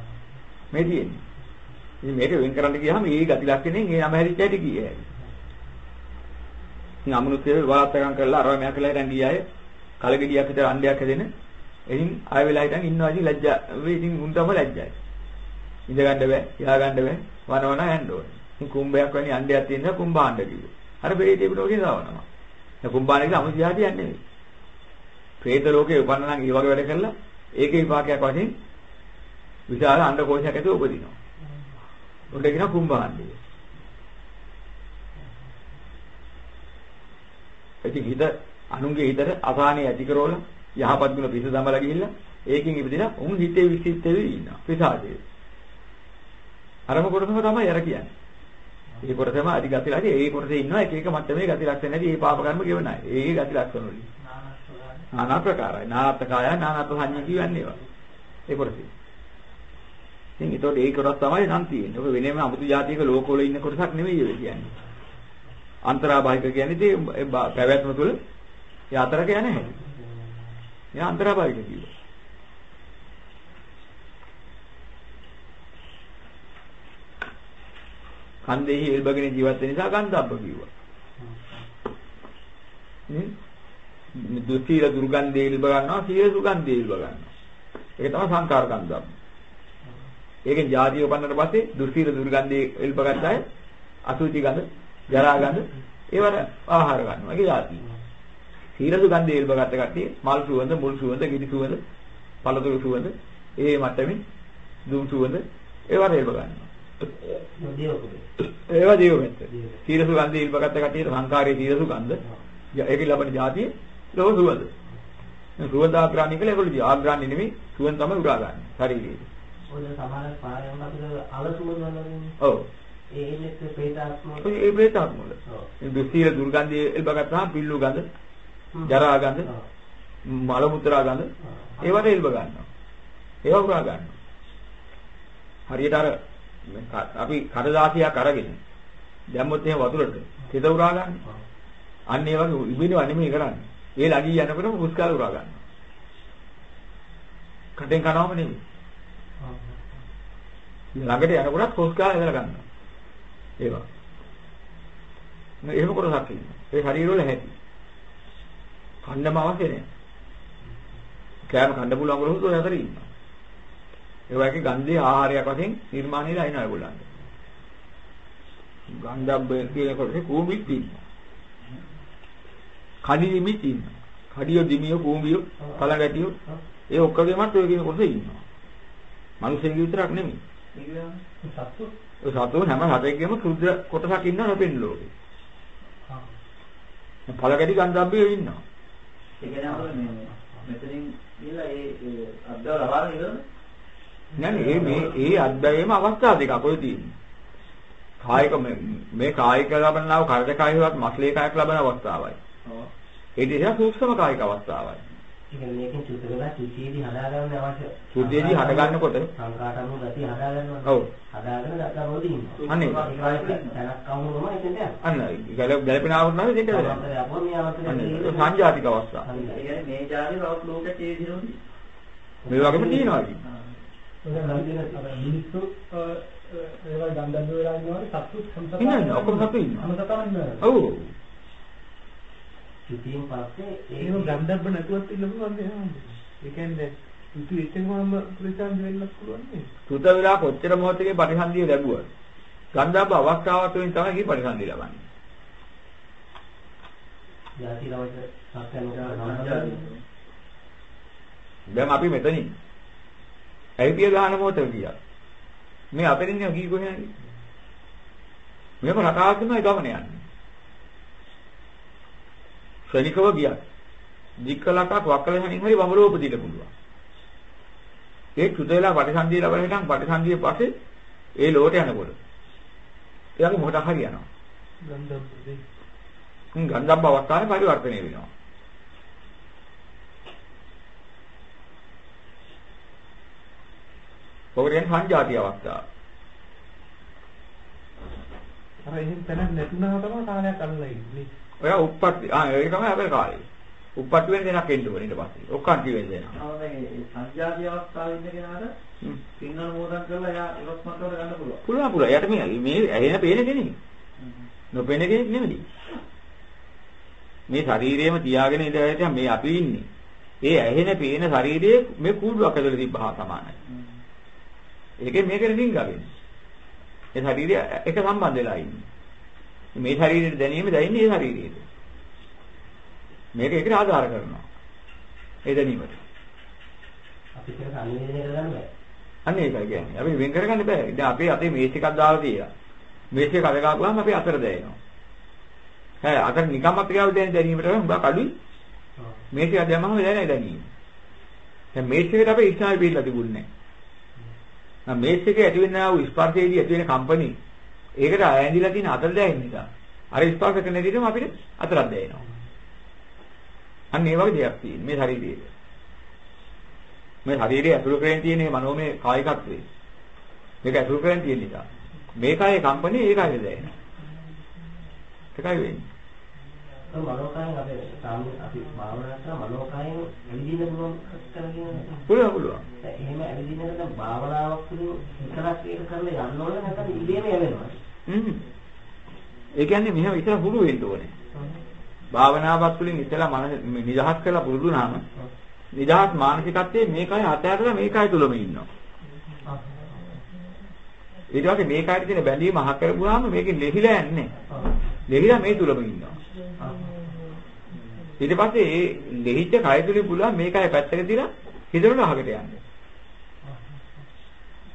මේ තියෙන්නේ. ඉතින් මේක වෙන් කරන්න ගියාම මේ ගති ලක්ෂණෙන් ඒ නම හැදිච්ච හැටි කියේ. ඉතින් අමනුෂ්‍ය විවාහකම් කරලා අරවා මෙයා කියලා හිටන් ගියාය. කලගෙඩියක් හිට අණ්ඩයක් හැදෙන. එහින් ආය වෙලා හිටන් ඉන්නවා ඉතින් ලැජ්ජා වෙයි. ඉතින් උන් තමයි ලැජ්ජායි. ඉඳ ගන්න බෑ, යහ ගන්න බෑ, වනවන යන්න ඕනේ. ඉතින් කුඹයක් වැනි අණ්ඩයක් තියෙනවා කුඹ අණ්ඩ කිව්වේ. අර ප්‍රේතේ පිට ඔගේ දාවනවා. දැන් කුඹාණේ කියලා අමනුෂ්‍ය ආදී යන්නේ. ප්‍රේත ලෝකේ උපන්න නම් ඒ වගේ වැඩ කළා ඒකේ විපාකයක් වශයෙන් විශාල අණ්ඩකෝෂයක් ඇතුළේ උපදිනවා. උඩ කියන කුම්භාණ්ඩය. ඉතින් හිත අනුන්ගේ හිතට අසහනය ඇති කරවල යහපත් ගුණ පිස දමලා ගිහිල්ලා ඒකෙන් ඉපදිලා උන් හිතේ විසිටේ ඉන්නවා. ප්‍රසාදේ. අරම කොටසම තමයි අර කියන්නේ. ඒ කොටසම අදි ගති ලක්ෂණ ඒ කොටසේ ඉන්නවා එක එක මට්ටමේ ගති ලක්ෂණ නැති ඒ පාප කර්ම ගෙවන අය. ඒ ගති ලක්ෂණ වලින්. নানা ප්‍රකාරයි. නානත්කාය නානත් සංඥා කියන්නේ ඒවා. ඒ කොටසේ. ඉතින් ඒතකොට ඒ කොටස් තමයි නම් තියෙන්නේ. ඔබ වෙනම අමුතු જાතියක ලෝකවල ඉන්න කොටසක් නෙමෙයි කියන්නේ. අන්තරාභායික කියන්නේ ඉතින් පැවැත්ම තුළ ඒ අතරක යන හැටි. එයා අන්තරාභායික කිව්වා. කන්දේහි එල්බගෙන ජීවත් වෙන නිසා ගන්ධබ්බ කිව්වා. නේ? දුස්සීල දුර්ගන්ධේ එල්බ ගන්නවා සීල සුගන්ධේ එල්බ ගන්නවා. ඒක තමයි සංකාර ගන්ධබ්බ. ඒකෙන් ජාතිය උපන්නට පස්සේ දුස්සීල දුර්ගන්ධේ එල්බ ගත්තාය අසුචි ගඳ, ජරා ගඳ ඒවට ආහාර ගන්නවා. ඒක ජාතිය. සීල සුගන්ධේ එල්බ ගත්ත කට්ටිය මල් සුවඳ, මුල් සුවඳ, ගිනි සුවඳ, පළතුරු සුවඳ, ඒ මට්ටමින් දුම් සුවඳ ඒවට එල්බ ගන්නවා. ඒවා දේව මෙත්ත. සීල සුගන්ධය ඉල්පගත්ත කටියට සංකාරයේ සීල සුගන්ධ. ඒකේ ලබන જાතිය ලෝක සුවඳ. සුවඳ ආග්‍රහණය කළේ ඒගොල්ලෝ ආග්‍රහණය නෙමෙයි සුවඳ තමයි උරා ගන්න. ශරීරයේ. ඔය සමහර පාරයන් අපිට අලසුම වලදී. ඔව්. ඒ ප්‍රේතාත්ම. ඒ ප්‍රේතාත්ම වල. දුස්සීල දුර්ගන්ධය ඉල්පගත්තාම පිල්ලු ගඳ, ජරා ගඳ, මල මුත්‍රා ගඳ ඒවට ඉල්ප ගන්නවා. ඒවා උරා ගන්නවා. හරියට අර අපි කඩදාසියක් අරගෙන දැම්මොත් එහෙම වතුරට හිත උරා ගන්න. අන්න ඒ වගේ ඉබිනව නෙමෙයි කරන්නේ. ඒ ලගී යනකොටම කුස්කාල උරා ගන්න. කටෙන් කනවම නෙමෙයි. ළඟට යනකොටත් කුස්කාල ඇදලා ගන්නවා. ඒවා. මේ එහෙම කොටසක් ඉන්නවා. ඒ ශරීරවල හැටි. කන්නම අවශ්‍ය නැහැ. කෑම කන්න පුළුවන් කොහොමද ඔය අතර ඉන්නවා. ඒ වගේ ගන්ධයේ ආහාරයක් වශයෙන් නිර්මාණය වෙලා එනවා ඒගොල්ලන්ට. ගන්ධබ්බ කියනකොට කූඹිත් ඉන්නවා. කඩිමිත් ඉන්නවා. කඩියෝ දිමියෝ කූඹියෝ කලගැටියෝ ඒ ඔක්කොගෙමත් ඔය කියන කොටසේ ඉන්නවා. මිනිස්සුන්ගේ විතරක් නෙමෙයි. සත්තු ඒ සතෝ හැම හතෙකෙම කුද්ද කොටසක් ඉන්නවා නොපෙන්න ලෝකේ. පළගැටි ගන්ධබ්බේ ඉන්නවා. ඒ කියන්නේ මෙතනින් ගිහලා ඒ අද්දව ලබාගෙන ඉවරනේ. නෑ මේ ඒ අද්දයේම අවස්ථා දෙකක් ඔය තියෙන්නේ. කායික මේ කායික ලබනව කරද කායිකවත් මස්ලේ කායික ලබන අවස්ථාවයි. ඔව්. ඒ දිහා සූක්ෂම කායික අවස්ථාවයි. මේකෙන් චුත වෙලා චුතියේදී හදාගන්න අවශ්‍ය. සුද්ධියේදී හට ගන්නකොට සංකාටම ගති හදාගන්නවා. ඔව්. හදාගෙන දක්වවලදී ඉන්නවා. අනේ. තැනක් කවුරුම එතෙන්ට යනවා. අන්න ගැල ගැලපෙන ආවරණය දෙන්න වෙනවා. අවස්ථාවේ අපෝ මේ අවස්ථාවේ සංජාතික අවස්ථා. ඒ කියන්නේ මේ ජාතිය ලෝකෙට ඒ විදිහට මේ වගේම තියෙනවා. මිනිස්සු ඒවා ගන්ධබ්බ වෙලා ඉන්නවනේ සත්තු සම්සත ඉන්නන්නේ ඔක්කොම සතු ඉන්නවා. සම්සතම ඉන්නවා ඔව්. චුතියෙන් පස්සේ ඒක ගන්ධබ්බ නැතුවත් ඉන්න පුළුවන් නේ ඒ කියන්නේ ඉතු එතනම ප්‍රතිසන්දි වෙන්නත් පුළුවන් නේද? සුත වෙලා කොච්චර මොහොතකේ පරිසන්දිය ලැබුවා. ගන්ධබ්බ අවස්ථාව තුළින් තමයි මේ පරිසන්දිය ලබන්නේ. දැන් අපි මෙතනින් ඇවිපිය ගන්න මොහොත ගියා. මේ අතරින් යන ගී කොහෙන්ද? මේක රටාවක් තමයි ගමන යන්නේ. ශනිකව ගියා. දික්කලකක් වක්කලෙන් හරි වමරෝ උපදින්න පුළුවන්. ඒ චුතේලා පටිසන්ධිය ලබන හිටන් පටිසන්ධිය පස්සේ ඒ ලෝට යනකොට එයාගේ මොහොත හරි යනවා. ගන්ධබ්බේ. හ්ම් ගන්ධබ්බ අවස්ථාවේ පරිවර්තනය වෙනවා. ඔකෙන් සංජාති අවස්ථාව. අර එහෙන් තැනක් නැතුණා තමයි කාලයක් අල්ලලා ඉන්නේ. ඔයා උප්පත්ති ආ ඒක තමයි අපේ කාලේ. උප්පත්ති වෙන දෙයක් එන්න ඕනේ ඊට පස්සේ. ඔක්කන් කිවෙන දෙයක්. ආ මේ සංජාතිය අවස්ථාවේ ඉන්න කෙනාට පින් අනුමෝදන් කරලා එයා ඉවත් මතවල ගන්න පුළුවන්. පුළුවන් පුළුවන්. එයාට මේ මේ ඇහෙන පේන කෙනෙක්. නොපෙන කෙනෙක් නෙමෙයි. මේ ශරීරයේම තියාගෙන ඉඳලා මේ අපි ඉන්නේ. ඒ ඇහෙන පේන ශරීරයේ මේ කූඩුවක් ඇතුලේ තිබ්බහා සමානයි. ඒකෙන් මේකට රිංගවෙන්නේ. ඒ ශරීරය එක සම්බන්ධ වෙලා ඉන්නේ. මේ ශරීරයට දැනීම දැනෙන්නේ ඒ ශරීරයට. මේක ඒකට ආධාර කරනවා. ඒ දැනීමට. අපිට ඒක අනිවේදනය කරගන්න බෑ. අන්න ඒකයි කියන්නේ. අපි වෙන් කරගන්න බෑ. දැන් අපේ අතේ මේස් එකක් දාලා තියෙනවා. මේස් එක කඩ ගාපුවාම අපි අතර දැනෙනවා. හෑ අතර නිකම්ම ක්‍රියාව දැන දැනීමට හුඟක් අඩුයි. මේස් එක දැම්මම දැනෙයි දැනීම. දැන් මේස් එකට අපේ ඉස්සාවේ පිළිලා තිබුණේ නැහැ. මේස් එකේ ඇති වෙනා වූ ස්පර්ශයේදී ඇති වෙන කම්පණි ඒකට ඇඳිලා තියෙන අතර දැනෙන නිසා අර ස්පර්ශ කරන විදිහටම අපිට අතරක් දැනෙනවා. අන්න ඒ වගේ දෙයක් තියෙන මේ ශරීරයේ. මේ ශරීරයේ ඇතුළු කරගෙන තියෙන මේ මනෝමය කායිකත්වය. මේක ඇතුළු කරගෙන තියෙන නිසා මේකයි කම්පණි ඒකයි දැනෙනවා. ඒකයි වෙන්නේ. මනෝකායෙන් අපේ සාමාන්‍ය අපි භාවනා කරන මනෝකායෙන් ඇවිදින්න පුළුවන් කියන්නේ. පුළුවන් පුළුවන්. එහෙම ඇවිදින්නට දැන් භාවනාවක් තුළින් විතරක් ඒක කරලා යන්න ඕනේ නැත්නම් ඉබේම යවෙනවා. හ්ම්. ඒ කියන්නේ මෙහෙම ඉතල හුරු වෙන්න ඕනේ. භාවනාවක් තුළින් ඉතලා මන නිදහස් කරලා පුරුදු වුණාම නිදහස් මානසිකත්වයේ මේකයි අතහැරලා මේකයි තුලම ඉන්නවා. ඊට පස්සේ මේකයි තියෙන බැඳීම අහ කරපුවාම මේකෙන් ලෙහිලා යන්නේ. ලෙහිලා මේ තුලම ඉන්නවා. ඊට පස්සේ ඒ ලෙහිච්ච කය තුලින් පුළුවන් මේකයි පැත්තක තියලා හිතවල අහකට යන්න.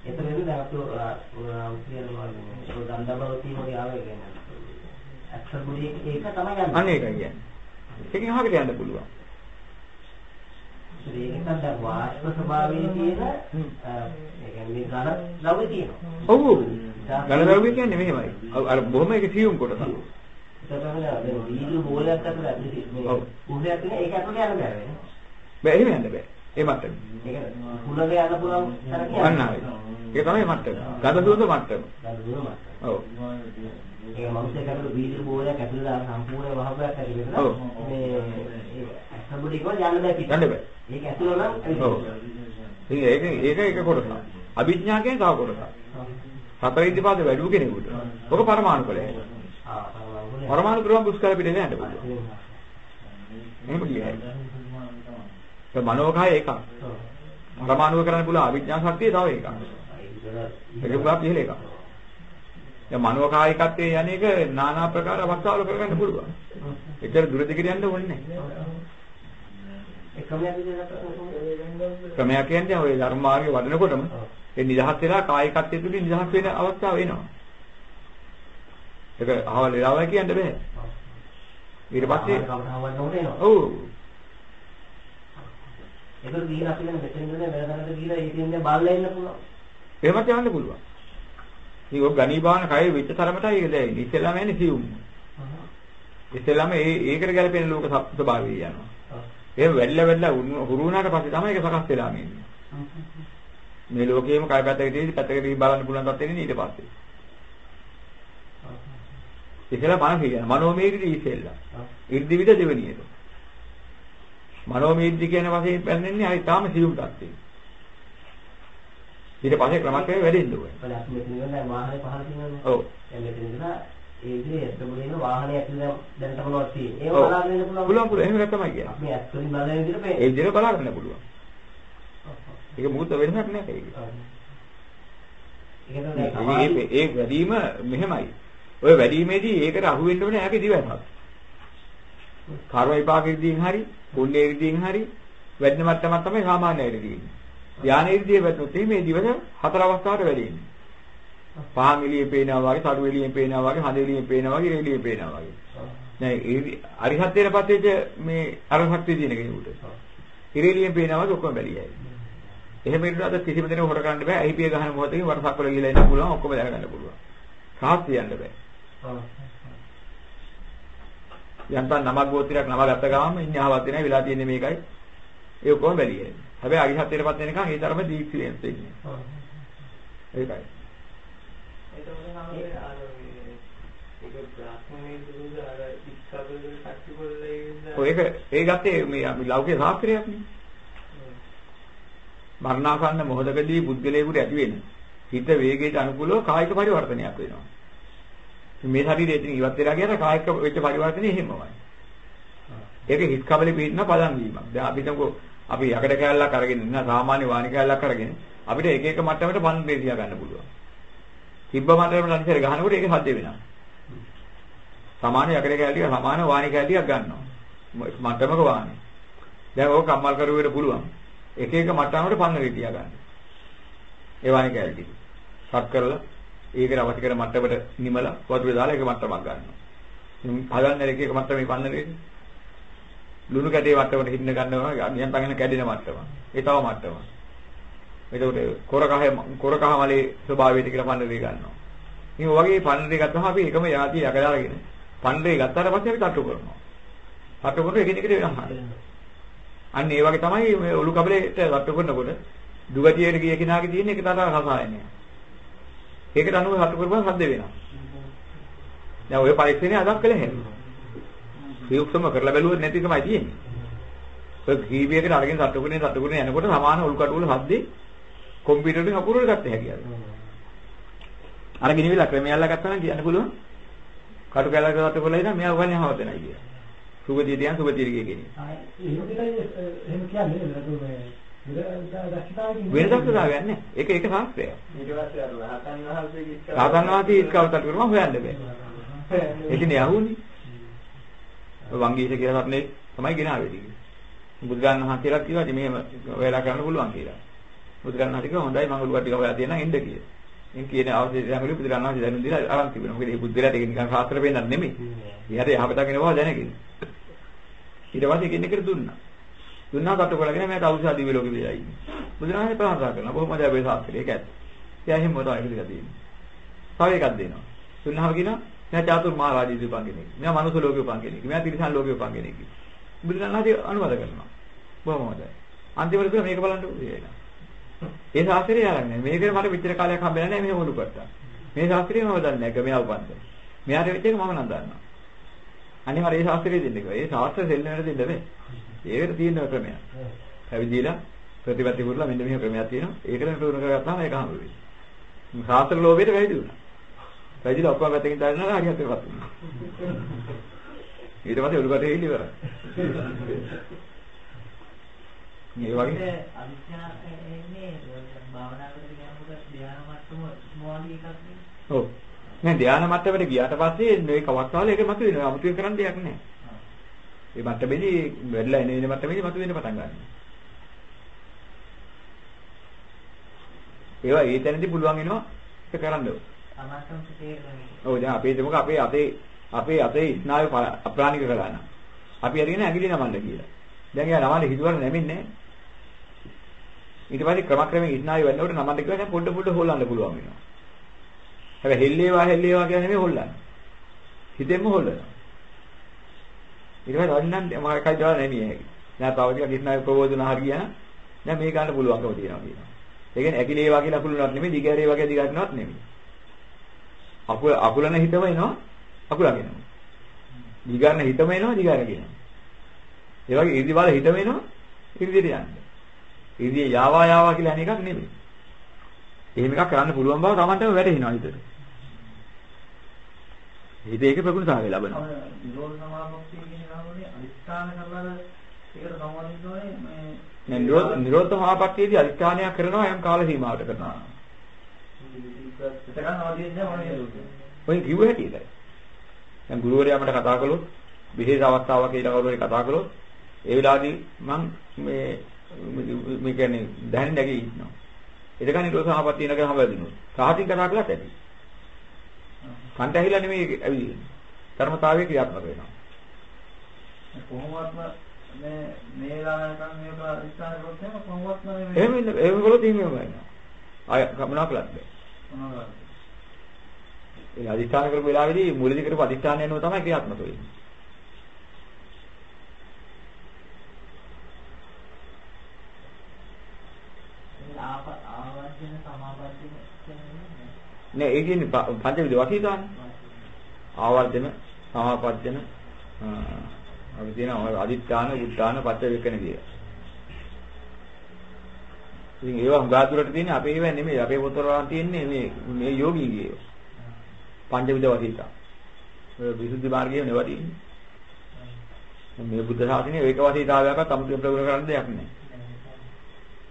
එතනදී දැන් අපි කියනවා දන්දබව තියෙනවා යාවේ කියන්නේ. ඇක්සර් බොඩි ඒක තමයි යන්නේ. අන්න ඒකයි කියන්නේ. ඒකෙන් අහකට යන්න පුළුවන්. ඒකත් දැන් වාස්ප ස්වභාවයේ තියෙන ඒ කියන්නේ ඝන ද්‍රව්‍ය තියෙනවා. ඔව්. ඝන ද්‍රව්‍ය කියන්නේ මෙහෙමයි. අර බොහොම ඒක සියුම් කොටස. බෑ. එහෙම යන්න බෑ. ඒ මට්ටම. ඒක කුලක යන්න පුළුවන් තර කියන්නේ. අන්න හරි. ඒක තමයි මට්ටම. ගඳ සුවඳ මට්ටම. ගන්න දුර මට්ටම. ඔව්. ඒක මනුස්සයෙකුට වීඩියෝ බෝලයක් දාන සම්පූර්ණ වහපයක් ඇතුලේ ඔව්. මේ ඇක්සබඩි කෝ යන්න බෑ පිට. යන්න බෑ. ඒක ඇතුළේ නම් ඔව්. ඉතින් ඒක ඒක එක කොටසක්. අභිඥා කියන්නේ තව කොටසක්. හතර ඉදිපාද වැඩිව කෙනෙකුට. ඔක පරමාණු ඵලයයි. ආ පරමාණු ක්‍රම පුස්කල පිටේ යන්න පුළුවන්. එහෙම කියයි. ඒ මනෝකය එකක්. පරමාණුව කරන්න පුළුවන් අභිඥා ශක්තිය තව එකක්. ඒක පුරා පිළිල එකක්. දැන් මනෝකායිකත්වයේ යන්නේක নানা ආකාර අවස්ථාවල කරගන්න පුළුවන්. එච්චර දුර දිගට යන්න ඕනේ නැහැ. ඒ ක්‍රමයක් විදිහට ක්‍රමයක් කියන්නේ ඔය ධර්ම මාර්ගය වඩනකොටම ඒ නිදහස් වෙලා කායිකත්වයේ තුලින් නිදහස් වෙන අවස්ථාව එනවා. ඒක අහවල් වෙලාවයි කියන්න බෑ. ඊට පස්සේ. ඔව් ඒක ගිහින් අපි දැන් මෙතන ඉඳන් වෙනදකට ගිහිලා ඒකෙන් බලලා ඉන්න පුළුවන්. එහෙමත් යන්න පුළුවන්. ඉතින් ඔය ගණීභාවන කය වෙච්ච තරමටයි ඒක දැනෙන්නේ. ඉස්සෙල්ලාම එන්නේ සියුම්. ඉස්සෙල්ලාම ඒ ඒකට ගැලපෙන ලෝක ස්වභාවය යනවා. එහෙම වැඩිලා වැඩිලා හුරු වුණාට පස්සේ තමයි ඒක සකස් වෙලා. මේ ලෝකේම කය පැත්තකට තියෙදි පැත්තකට බලන්න පුළුවන් තත්ත්වෙ ඉන්නේ ඊට පස්සේ. ඉතලා මන කියන මනෝමීර්ධි ඉස්සෙල්ලා. ඉර්ධි විද දෙවෙනියට. මනෝමීර්ධි කියන වශයෙන් පැන්නේ හරි තාම සියුම් තත්ත්වෙ. ඊට පස්සේ ක්‍රමක්‍රමයෙන් වැඩෙන්න ඕනේ. බලන්න අපි මෙතන ඉඳන් දැන් වාහනේ පහල තියෙනවනේ. ඔව්. දැන් මෙතන ඉඳන් ඒ විදිහේ ඇත්තම වාහනේ ඇතුලේ දැන් තමයි තියෙන්නේ. ඒක. බලාගෙන ඉන්න පුළුවන්. පුළුවන් පුළුවන් එහෙම තමයි කියන්නේ. අපි ඇත්තටම බලන විදිහට මේ ඒ විදිහට බලාගන්න පුළුවන්. ඒක මුකුත් වෙනසක් නැහැ ඒක. ඒක ඒ වැඩිම මෙහෙමයි. ඔය වැඩිමේදී ඒකට අහු වෙන්න ඕනේ යාගේ දිවසක්. කර්ම විපාකෙදීන් හරි, පුණ්‍යෙදීන් හරි වැඩින මට්ටමක් තමයි සාමාන්‍යයෙන් තියෙන්නේ. ධානයේදී වැටුනොත් මේ දිවස හතර අවස්ථාවට වැඩි වෙන්නේ. පහන් එළියේ පේනවා වගේ, සරු එළියෙන් පේනවා වගේ, හඳ එළියෙන් පේනවා වගේ, එළියෙන් පේනවා වගේ. දැන් ඒ අරිහත්ත්වයට පස්සේද මේ අරහත්ත්වයේ තියෙන කෙනෙකුට. ඉරෙලියෙන් පේනවා වගේ ඔක්කොම බැලියයි. එහෙම ඉන්නකොට අද කිසිම දෙනෙකු හොර කරන්න බෑ. ඇහිපිය ගහන මොහොතකින් වරසක් වල ගිහලා ඉන්න පුළුවන් ඔක්කොම දැක ගන්න පුළුවන්. සාහස් කියන්න බෑ. යන්තම් නමක් ගෝත්‍රයක් නම ගත්ත ගමන් ඉන්නේ අහවත් වෙනයි වෙලා තියෙන්නේ මේකයි. ඒ ඔක්කොම බැලියයි. හැබැයි අරිහත්ත්වයටපත් වෙනකන් ඒ තරම දීක්ෂියෙන්ස් වෙන්නේ. ඒකයි. එතකොට තමයි අර ඒක බ්‍රහ්මනේ දුරුද අර ඉක්කබල සත්‍යවල ඒ ඔය ඒක ඒ ගත්තේ මේ අපි ලෞකික ශාස්ත්‍රයක් නේ. මරණාසන්න මොහොතකදී පුද්ගලයෙකුට ඇති වෙන හිත වේගයට අනුකූලව කායික පරිවර්තනයක් වෙනවා. මේ ශරීරයෙන් ඉතින් ඉවත් වෙලා ගියම කායික වෙච්ච පරිවර්තනය එහෙමමයි. ඒක හිත කබලේ පිටින පදන් වීමක්. දැන් අපි හිතමුකෝ අපි යකඩ කෑල්ලක් අරගෙන ඉන්න සාමාන්‍ය වාණි කෑල්ලක් අරගෙන අපිට එක එක මට්ටමකට පන් බේ තියා ගන්න පුළුවන්. තිබ්බ මට්ටමට අනිසර ගහනකොට ඒක හද වෙනවා. සමාන යකඩ කෑල්ලිය සමාන වාණි කෑල්ලියක් ගන්නවා. මට්ටමක වාණි. දැන් ඕක කම්මල් කරුවෙට පුළුවන්. එක එක මට්ටමකට පන්නරේ තියා ගන්න. ඒ වාණි කෑල්ලි. සත් කරලා ඒකට අවශ්‍ය කරන මට්ටමට නිමලා වතුරේ දාලා ඒක මට්ටමක් ගන්නවා. හදන්න එක එක මට්ටමේ පන්නරේ ලුණු කැටේ මට්ටමට හින්න ගන්නවා නියම් තගෙන කැඩෙන මට්ටම. ඒ තව මට්ටම. එතකොට කොරකහ කොරකහ මලේ ස්වභාවයට කියලා පන්නරේ ගන්නවා. ඉතින් ඔයගේ පන්නරේ ගත්තම අපි එකම යාති යකදාගෙන පන්නරේ ගත්තාට පස්සේ අපි තට්ටු කරනවා. තට්ටු කරන එකිනෙකට වෙනවා. අන්න ඒ වගේ තමයි මේ ඔලු කබලේට තට්ටු කරනකොට දුගතියට ගිය කෙනාගේ තියෙන එක තරහ රසායනය. ඒකට අනුව තට්ටු කරපුවම හද වෙනවා. දැන් ඔය පරීක්ෂණය අදක් කළ හැකියි. වියුක්තම කරලා බැලුවොත් නැති තමයි තියෙන්නේ. ඔය කීපයකට අරගෙන තට්ටු කරගෙන තට්ටු කරගෙන යනකොට සමාන ඔලු කඩුවල හද්දේ කම්පියුටරෙන් අකුරු වල ගත්ත හැකියි. අර ගිනිවිලා ක්‍රමයල්ලා ගත්තා නම් කියන්න පුළුවන්. කටු කැලක තට්ටු කරලා ඉතින් මෙයා වගේ හවතනයි කියලා. සුගතිය තියන් සුගතිය ගිය කෙනෙක්. එහෙම දෙලයි එහෙම කියන්නේ නේද? මේ වෙනසක් දාගන්නේ නැහැ. ඒක ඒක ශාස්ත්‍රයක්. ඊට පස්සේ අර රහතන් වහන්සේගේ ඉස්කව රාතන් වාසී ඉස්කව තට්ටු කරනවා හොයන්න බෑ. ඒකනේ යහුනේ. වංගීස කියලා සත්නේ තමයි ගෙනාවේ ටික. බුදුගාන මහත්තයලා කිව්වා ඉතින් මෙහෙම ඔයාලා කරන්න පුළුවන් කියලා. බුදුගාන මහත්තයා කිව්වා හොඳයි මම ඔළුවට ටික හොයලා තියෙනවා එන්න කියලා. ඉතින් කියන අවශ්‍ය දේවල් බුදුගාන මහත්තයා දැනුම් දීලා අරන් තිබුණා. මොකද මේ බුද්ධලට ඒක නිකන් ශාස්ත්‍ර වෙන්නත් නෙමෙයි. ඊට යහපතක් වෙනවා දැනගෙන. ඊට පස්සේ කෙනෙක්ට දුන්නා. දුන්නා කට කොලගෙන මම කවුරුසා දිව්‍ය ලෝකෙ වෙලා ඉන්නේ. බුදුරජාණන් ප්‍රාර්ථනා කරනවා. බොහොම හොඳයි අපේ ශාස්ත්‍රය. ඒක ඇත්ත. එයා එහෙම මොකද ඒක දිග තියෙන්නේ. තව එකක් දෙනවා. දුන්නාම කියනවා මෙයා චාතුර් මහ රාජ්‍ය උපන් කෙනෙක්. මෙයා මනුස්ස ලෝකෙ උපන් කෙනෙක්. මෙයා තිරිසන් ලෝකෙ උපන් කෙනෙක්. බුදුරජාණන්ගේ අනුවාද කරනවා. බොහොම හොඳයි. අන්තිමට කිව්වා මේක බලන්න කියලා. ඒ ශාස්ත්‍රය යාලන්නේ. මේකේ මට මෙච්චර කාලයක් හම්බෙලා නැහැ මෙහෙම උඩු කරතා. මේ ශාස්ත්‍රය මම දන්නේ නැහැ. මෙයා උපන්ද. මෙයාට වෙච්ච එක මම නම් දන්නවා. අනිත් මට ඒ ශාස්ත්‍රය දෙන්න කිව්වා. ඒ ශාස්ත්‍ර දෙන්නට දෙන්න බෑ. ඒකට තියෙන ක්‍රමයක්. පැවිදිලා ප්‍රතිපත්ති පුරලා මෙන්න මෙහෙම ක්‍රමයක් තියෙනවා. ඒකට පුරුදු කරගත්තාම ඒක හම්බ වෙයි. ශාස්ත්‍ර ලෝභයට වැඩි වුණා. පැවිදිලා ඔක්කොම පැත්තකින් දානවා හරියටපත් වුණා. ඊට පස්සේ ඔලුකට හේලි ඉවරයි. මේ වගේ අවිද්‍යාව එන්නේ භාවනා කරගෙන යනකොට ධ්‍යාන මට්ටම මොනවද එකක් නේ? ඔව්. නෑ ධානා මට්ටමට ගියාට පස්සේ මේ කවස්තාවල ඒක මතුවෙනවා. අමුතුවෙන් කරන්න දෙයක් නෑ. ඒ මට්ටමේදී වැඩිලා එන එන මට්ටමේදී මතුවෙන්න පටන් ගන්නවා. ඒවා ඒ තැනදී පුළුවන් වෙනවා ඒක කරන්න ඕන. සමාසම් තේරෙන්නේ. ඔව් දැන් අපේ දෙමුක අපේ අතේ අපේ අතේ ස්නායු අප්‍රාණික කළා නම් අපි හරියන ඇඟිලි නමන්න කියලා. දැන් එයා නමන්න හිතුවර නැමින්නේ ඊට පස්සේ ක්‍රමක්‍රමයෙන් ස්නායු වෙනකොට නමන්න කියලා දැන් පොඩ පොඩ හොල්ලන්න පුළුවන් වෙනවා. හැබැයි හෙල්ලේවා හෙල්ලේවා කියන්නේ නෙමෙයි හොල්ලන්නේ. හිතෙන්ම හොල්ලනවා. ඊට පස්සේ වඩින්නම් මම එකයි දාලා නැමිය හැකි. දැන් තව ටිකක් ස්නායු ප්‍රබෝධන හරියන දැන් මේ ගන්න පුළුවන්කම තියෙනවා කියනවා. ඒ කියන්නේ ඇකිලේවා කියලා අකුලනවත් නෙමෙයි දිගෑරේ වගේ දිගටනවත් නෙමෙයි. අකුල අකුලන හිතම එනවා අකුලගෙනවා. දිගාරන හිතම එනවා දිගාරගෙනවා. ඒ වගේ ඉර්ධි බල හිතම එනවා ඉර්ධියට යන්නේ. ඉර්ධිය යාවා යාවා කියලා අනේකක් නෙමෙයි. එහෙම එකක් කරන්න පුළුවන් බව Tamanටම වැටහෙනවා හිතට. හිත ඒක ප්‍රගුණතාවය ලබනවා. නිරෝධ සමාපත්තිය අනිස්ථාන කරලා ඒකට සම්බන්ධ වෙන්නේ මේ දැන් නිරෝධ නිරෝධ සමාපත්තියේදී අදිස්ථානයක් කරනවා යම් කාල සීමාවකට කරනවා. ඔය කිව්ව හැටියට. දැන් ගුරුවරයා මට කතා කළොත් විශේෂ අවස්ථාවක ඊට කවුරු හරි කතා කළොත් ඒ වෙලාවේදී මම මේ මේ කියන්නේ දැන් නැගී ඉන්නවා. එතකන් නිරෝධ සමාපත්තිය නගර හම්බෙදිනවා. සාහිතින් කතා කළාත් ඇති. කන්ට ඇහිලා නෙමෙයි ඇවිදින්නේ. ධර්මතාවයේ ක්‍රියාත්මක වෙනවා. කොහොමවත්ම මේ මේ ලායකම් මේක අධිෂ්ඨාන කරොත් එහෙම කොහොමවත්ම මේ එහෙම ඉන්න එහෙම කළොත් එහෙම වෙනවා. ආය මොනවා කළත් බෑ. මොනවද? ඒ අධිෂ්ඨාන කරපු වෙලාවේදී මුලදී කරපු අධිෂ්ඨානය යනවා තමයි ක්‍රියාත්මක වෙන්නේ. නෑ ඒ කියන්නේ ප- පංචවිධ වශීතාන. ආවර්ජන, සමාපජ්ජන අපි තියෙනවා අදිත්‍යාන, උත්තාන, පච්ච වේකන කියලා. ඉතින් ඒවා හුඟා දුරට තියෙන්නේ අපේ ඒවා නෙමෙයි. අපේ පොතවල තියෙන්නේ මේ මේ යෝගීගේ. පංචවිධ වශීතා. ඔය විසුද්ධි මාර්ගයේ නෙවෙයි තියෙන්නේ. මේ බුද්ධ ශාසනයේ ඒක වශීතාවයක්වත් අමුතු ප්‍රගුණ කරන්න දෙයක් නෑ.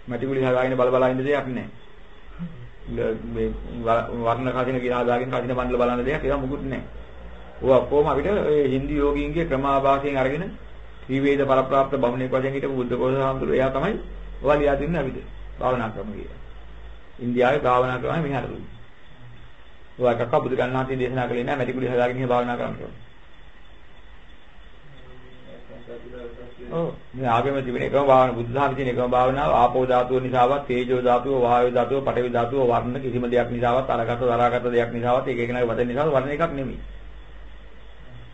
මැටිකුලි හදාගෙන බල බල ඉන්න දෙයක් නෑ. මේ වර්ණ කසින කියලා හදාගෙන කසින මණ්ඩල බලන දෙයක් ඒවා මුකුත් නැහැ. ඕවා කොහොම අපිට ඒ හින්දු යෝගීන්ගේ ක්‍රමාභාසයෙන් අරගෙන ත්‍රිවේද පරප්‍රාප්ත බමුණෙක් වශයෙන් හිටපු බුද්ධ කෝසහාමුදුරුවෝ එයා තමයි ඔවා ලියා දෙන්නේ අපිට. භාවනා ක්‍රම කියලා. ඉන්දියාවේ භාවනා ක්‍රමයි මෙහාට දුන්නේ. ඔවා එකක් බුදු ගණනාතේ දේශනා කළේ නැහැ මැටිකුලි හදාගෙන ඉහ භාවනා කරනවා. ඔව් මේ ආගම තිබෙන එකම භාවන බුද්ධ ධර්ම තියෙන එකම භාවනාව ආපෝ ධාතුව නිසාවත් තේජෝ ධාතුව වායෝ ධාතුව පඨවි ධාතුව වර්ණ කිසිම දෙයක් නිසාවත් අරගත දරාගත දෙයක් නිසාවත් එක එකනාගේ වදන නිසාවත් වර්ණ එකක් නෙමෙයි.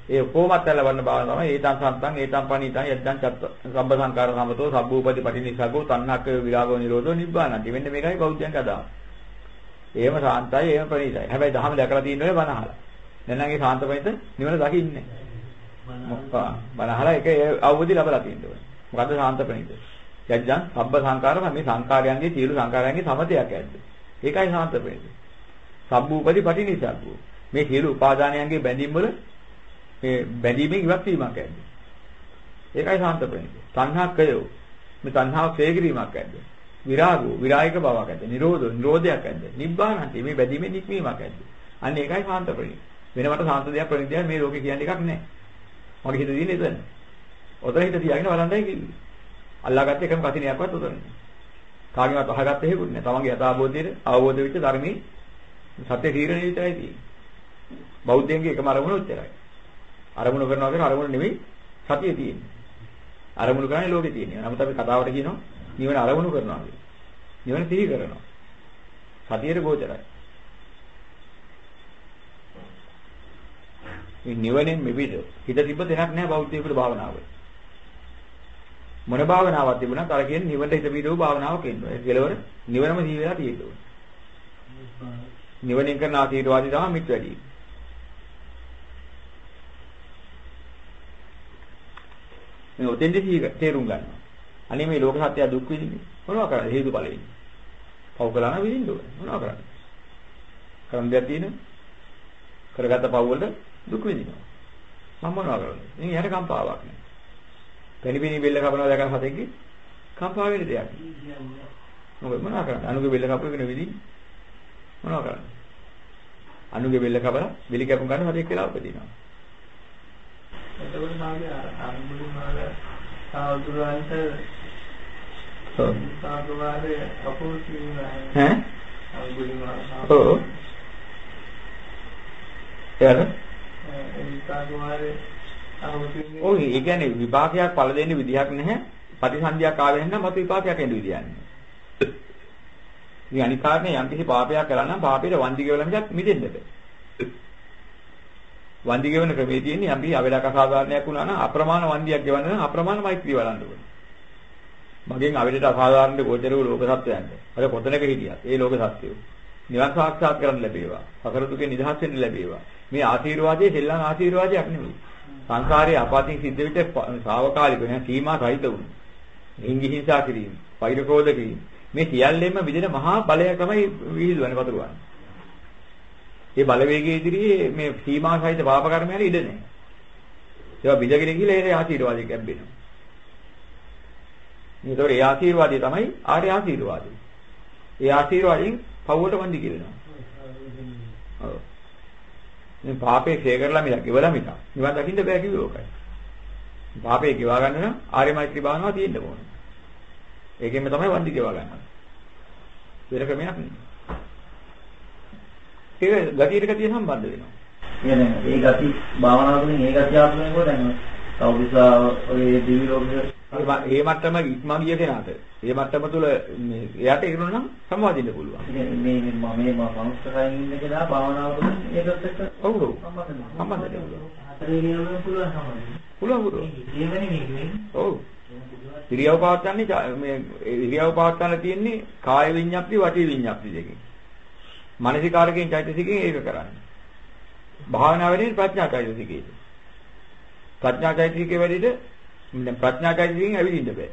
ඒ කොහොමත් ඇලවන්න භාවන තමයි ඒතං සම්තං ඒතං පණීතං යද්දං චත්ත සබ්බ සංකාර සමතෝ සබ්බූපති පටිනිසග්ගෝ තණ්හක්ක විරාගෝ නිරෝධෝ නිබ්බානන්ති. මෙන්න මේකයි බෞද්ධයන්ගේ අදහස. එහෙම සාන්තයි එහෙම ප්‍රණීතයි. හැබැයි දහම දැකලා තියෙනවනේ බණ අහලා. දැන් නම් ඒ සාන්ත ප්‍රණීත නිවන දකින්නේ. මොකක්ද? බණහලා ඒක අවබෝධය ලැබලා තියෙනවා. මොකද්ද ශාන්ත ප්‍රණීත? යජ්ජං සබ්බ සංකාරම මේ සංකාරයන්ගේ සියලු සංකාරයන්ගේ සමතයක් ඇද්ද. ඒකයි ශාන්ත ප්‍රණීත. සබ්බූපදී පටිනිසග්ගෝ. මේ සියලු උපාදානයන්ගේ බැඳීම් වල මේ බැඳීමෙන් ඉවත් වීමක් ඇද්ද. ඒකයි ශාන්ත ප්‍රණීත. තණ්හාක්කයෝ. මේ තණ්හාව ක්ෂය කිරීමක් ඇද්ද. විරාගෝ විරායක බවක් ඇද්ද. නිරෝධෝ නිරෝධයක් ඇද්ද. නිබ්බානන්ති මේ බැඳීමෙන් නික්මීමක් ඇද්ද. අන්න ඒකයි ශාන්ත ප්‍රණීත. වෙනවට ශාන්ත දෙයක් ප්‍රණීත දෙයක් මේ ලෝකේ කියන්නේ එකක් නැහැ. මගේ හිත දින්නේ එතන. ඔතන හිත තියාගෙන වරන්දයි කිව්වේ. අල්ලාගත්ත එකම කතිනියක්වත් උතන. කාගෙන්වත් අහගත්ත හේකුත් නෑ. තමන්ගේ යථාබෝධයේ අවබෝධ වෙච්ච ධර්මයේ සත්‍ය තීරණය විතරයි තියෙන්නේ. බෞද්ධයන්ගේ එකම අරමුණ උච්චරයි. අරමුණු කරනවා කියන අරමුණ නෙමෙයි සතිය තියෙන්නේ. අරමුණු කරන්නේ ලෝකේ තියෙන්නේ. නමුත් අපි කතාවට කියනවා නිවන අරමුණු කරනවා කියලා. නිවන සිහි කරනවා. සතියේ ගෝචරයි. මේ නිවනෙන් මෙවිද හිත තිබ්බ දෙයක් නෑ බෞද්ධයෙකුට භාවනාව. මොන භාවනාවක් තිබුණත් අර කියන්නේ නිවනට හිත පිටව භාවනාවක් එන්න ඕනේ. කෙලවර නිවනම දී වෙලා තියෙන්න නිවනින් කරන ආශීර්වාදي තමයි මිත් වැඩි. මේ ඔතෙන්ද තේරුම් ගන්නවා. අනේ මේ ලෝක සත්‍ය දුක් විඳින්නේ මොනවා කරන්නේ හේතුඵලෙ. පව් කළා නම් විඳින්න ඕනේ. මොනවා කරන්නේ? කරන් දෙයක් තියෙන කරගත්ත පව් වලට දුක් විඳිනවා. මම මොනවා කරන්නේ? ඉතින් එයාට කම්පාවක් නෑ. පෙනිපෙනි බෙල්ල කපනවා දැකලා හතෙක්ගේ කම්පා වෙන දෙයක්. මොකද මොනවා කරන්නේ? අනුගේ බෙල්ල කපගෙන විදින්නේ මොනවා කරන්නේ? අනුගේ බෙල්ල කපලා බෙලි කැපුම් ගන්න හතෙක් වෙලා උපදිනවා. එතකොට මාගේ අනුමුලි මාල සාදුරන්ට. සාදුවාරේ කපුල් කියනවා. ඈ? ඔව්. එයාට අනුමුලි ඔව් ඒ කියන්නේ විපාකයක් ඵල දෙන්න විදිහක් නැහැ. ප්‍රතිසන්දියක් ආවේ නැත්නම් මත විපාකයක් එන්න විදියක් නැහැ. ඉතින් අනිත් කාරණේ යම් කිසි පාපයක් කළා නම් පාපයට වන්දි ගෙවලා මිසක් මිදෙන්න බෑ. වන්දි ගෙවන ක්‍රමේ තියෙන්නේ අපි අවලක අසාධාරණයක් වුණා නම් අප්‍රමාණ වන්දියක් ගෙවන්න නම් අප්‍රමාණ මෛත්‍රිය වඩන්න ඕනේ. මගෙන් අවලට අසාධාරණ ගෝචර වූ ලෝක සත්‍යයන්ට. අර කොතනක හිටියත් ඒ ලෝක සත්‍යය. නිවන් සාක්ෂාත් කරගන්න ලැබේවා. සතර දුකෙන් නිදහස් වෙන්න ලැබේවා. මේ ආශිර්වාදයේ සෙල්ලම් ආශිර්වාදයක් නෙමෙයි. සංසාරයේ අපාතින් සිද්ධ වෙච්ච සාවකාලික නේ සීමා සහිත වුණු. හිංගි හිංසා කිරීම, වෛර ක්‍රෝධ කිරීම. මේ සියල්ලෙම විදින මහා බලය තමයි විහිදුවන්නේ පතුරවන්නේ. මේ බලවේගයේ ඉදිරියේ මේ සීමා සහිත පාප කර්මයන් ඉඩ නැහැ. ඒවා බිඳගෙන ගිහලා ඒ ආශිර්වාදයක් ලැබෙනවා. ඒතකොට ඒ ආශිර්වාදය තමයි ආර්ය ආශිර්වාදය. ඒ ආශිර්වාදයෙන් පවුවට වන්දි කියනවා. ඔව්. මේ පාපේ ක්ෂය කරලා මිලක් ඉවලා මිලක්. නිවන් දකින්න බෑ කිව්වේ ඕකයි. පාපේ ගෙවා ගන්න නම් ආර්ය මෛත්‍රී භාවනාව තියෙන්න ඕනේ. ඒකෙන්ම තමයි වන්දි ගෙවා ගන්න. වෙන ක්‍රමයක් නෙමෙයි. ඒක ගතියට ගතිය සම්බන්ධ වෙනවා. කියන්නේ ඒ ගති භාවනාව තුළින් ඒ ගති ආපු වෙනකොට දැන් කවුරුසා ඔය දිවි ලෝකෙ ඒ මට්ටම ඉක්මන් ගිය කෙනාට ඒ මට්ටම තුල මේ එයාට ඉරුණ නම් සම්වාදින්න පුළුවන්. මේ මේ මම මේ මනුස්සකයින් ඉන්න කෙනා භාවනාව තුළින් ඒකත් එක්ක ඔව් ඔව්. සම්බන්ධ වෙනවා. සම්බන්ධ වෙන්න. හතරේ නියමයෙන් පුළුවන් සමහරවිට. පුළුවන් පුළුවන්. ඒවනේ මේකෙන්. ඔව්. ඉරියව් පවත්වන්නේ ජා- මේ ඉරියව් පවත්වන්න තියෙන්නේ කාය විඤ්ඤාප්ති වචී විඤ්ඤාප්ති දෙකෙන්. මානසිකාරකයෙන් චෛතසිකයෙන් ඒක කරන්නේ. භාවනා වෙන්නේ ප්‍රඥා චෛතසිකයෙන්. ප්‍රඥා චෛතසිකයේ වැඩිට දැන් ප්‍රඥා චෛතසිකයෙන් ඇවිදින්න බෑ.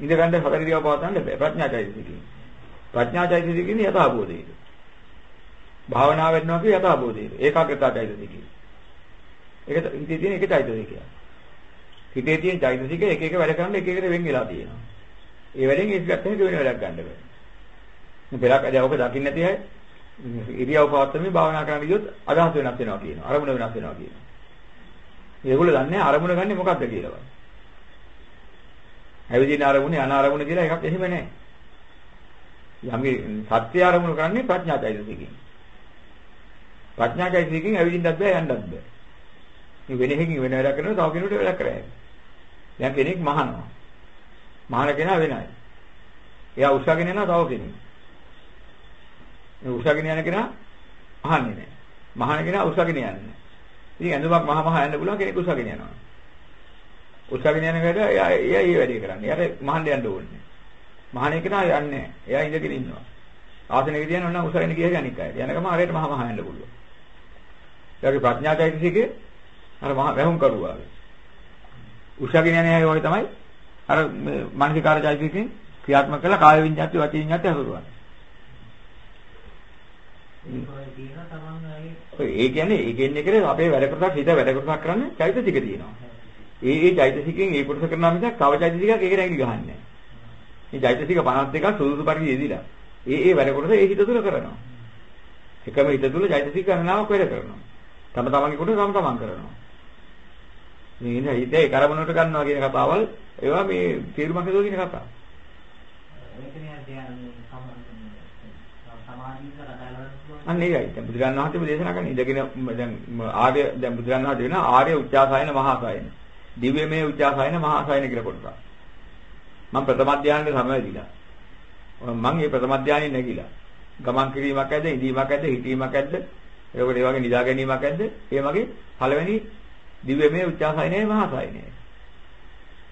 ඉඳ ගන්න හතර ඉරියව් පවත්වන්න බෑ ප්‍රඥා චෛතසිකයෙන්. ප්‍රඥා චෛතසිකයෙන් යථාබෝධයයි. භාවනා වෙනවා කිය යථාබෝධයයි. ඒකාග්‍රතා චෛතසිකය. ඒක හිතේ තියෙන එක චෛතසිකයක්. හිතේ තියෙන චෛතසික එක එක වැඩ කරන්න එක එකට වෙන් වෙලා තියෙනවා. ඒ වැඩෙන් ඒක ගත්තම වෙන වැඩක් ගන්න බෑ. මේ පෙරක් දැන් ඔක දකින්න නැති අය ඉරියව් පවත්වමින් භාවනා කරන්න ගියොත් අදහස් වෙනස් වෙනවා කියනවා. අරමුණ වෙනස් වෙනවා කියනවා. ඒගොල්ලෝ දන්නේ අරමුණ ගන්නෙ මොකක්ද කියලා. ඇවිදින අරමුණ යන අරමුණ කියලා එකක් එහෙම නැහැ. යම් සත්‍ය අරමුණ කරන්නේ ප්‍රඥාචෛතසිකයෙන්. ප්‍රඥාචෛතසිකයෙන් ඇවිදින්නත් බෑ යන්නත් බෑ. මේ වෙන එකකින් වෙන වැඩක් කරනවා තව කෙනෙකුට වැඩක් කරන්නේ. දැන් කෙනෙක් මහනවා. මහන කෙනා වෙනයි. එයා උස්සගෙන යනවා තව කෙනෙක්. මේ උස්සගෙන යන කෙනා අහන්නේ නැහැ. මහන කෙනා උස්සගෙන යන්නේ නැහැ. ඉතින් ඇඳුමක් මහ මහ යන්න පුළුවන් කෙනෙක් උස්සගෙන යනවා. උස්සගෙන යන වැඩ එයා එයා ඒ වැඩේ කරන්නේ. එයාට මහන්න යන්න ඕනේ. මහන කෙනා යන්නේ නැහැ. එයා ඉඳගෙන ඉන්නවා. ආසනෙක තියන ඕන උස්සගෙන ගියහම අනික් අය. යනකම හරියට මහ මහ යන්න පුළුවන්. එයාගේ ප්‍රඥාචෛතසිකේ අර මහ වැහුම් කරුවා. උස්සගෙන යන අය වගේ තමයි අර මානසිකාර චෛතසිකෙන් ක්‍රියාත්මක කළා කාය විඤ්ඤාති වචී විඤ්ඤාති හසුරුවන්නේ. ඒකෝයි තියෙන තමන් ආයේ ඔය ඒ කියන්නේ ඒ කියන්නේ කරේ අපේ වැඩ කොටසක් හිත වැඩ කොටසක් කරන්න චෛතසික තියෙනවා. ඒ ඒ චෛතසිකෙන් ඒ කොටස කරනවා මිසක් තව චෛතසිකයක් ඒකට ඇඟිලි ගහන්නේ නැහැ. මේ චෛතසික 52ක් සුදුසු පරිදි යෙදිලා. ඒ ඒ වැඩ කොටස ඒ හිත තුල කරනවා. එකම හිත තුල චෛතසික ගණනාවක් වැඩ කරනවා. තම තමන්ගේ කොට තම තමන් කරනවා. මේ ඉන්නේ හිතේ කරමුණට ගන්නවා කියන කතාවල් ඒවා මේ තීරමක් හදුවා කියන කතාව. ඒකනේ ධ්‍යාන සමාධියක කතා කරලා අන්න ඒකයි. දැන් බුදුරන් වහන්සේ දේශනා කරන ඉඳගෙන දැන් ආර්ය දැන් බුදුරන් වහන්සේ වෙන ආර්ය උච්චාසයන මහාසයන. දිව්‍යමය උච්චාසයන මහාසයන කියලා කොටසක්. මම ප්‍රථම ධානයේ සමවැදිලා. මම මේ ප්‍රථම ධානයේ නැගිලා. ගමන් කිරීමක් ඇද්ද, ඉඳීමක් ඇද්ද, හිටීමක් ඇද්ද? එතකොට ඒ වගේ නිදා ගැනීමක් ඇද්ද? ඒ වගේ පළවෙනි දිව්‍යමය උච්චාසයනේ මහාසයනේ.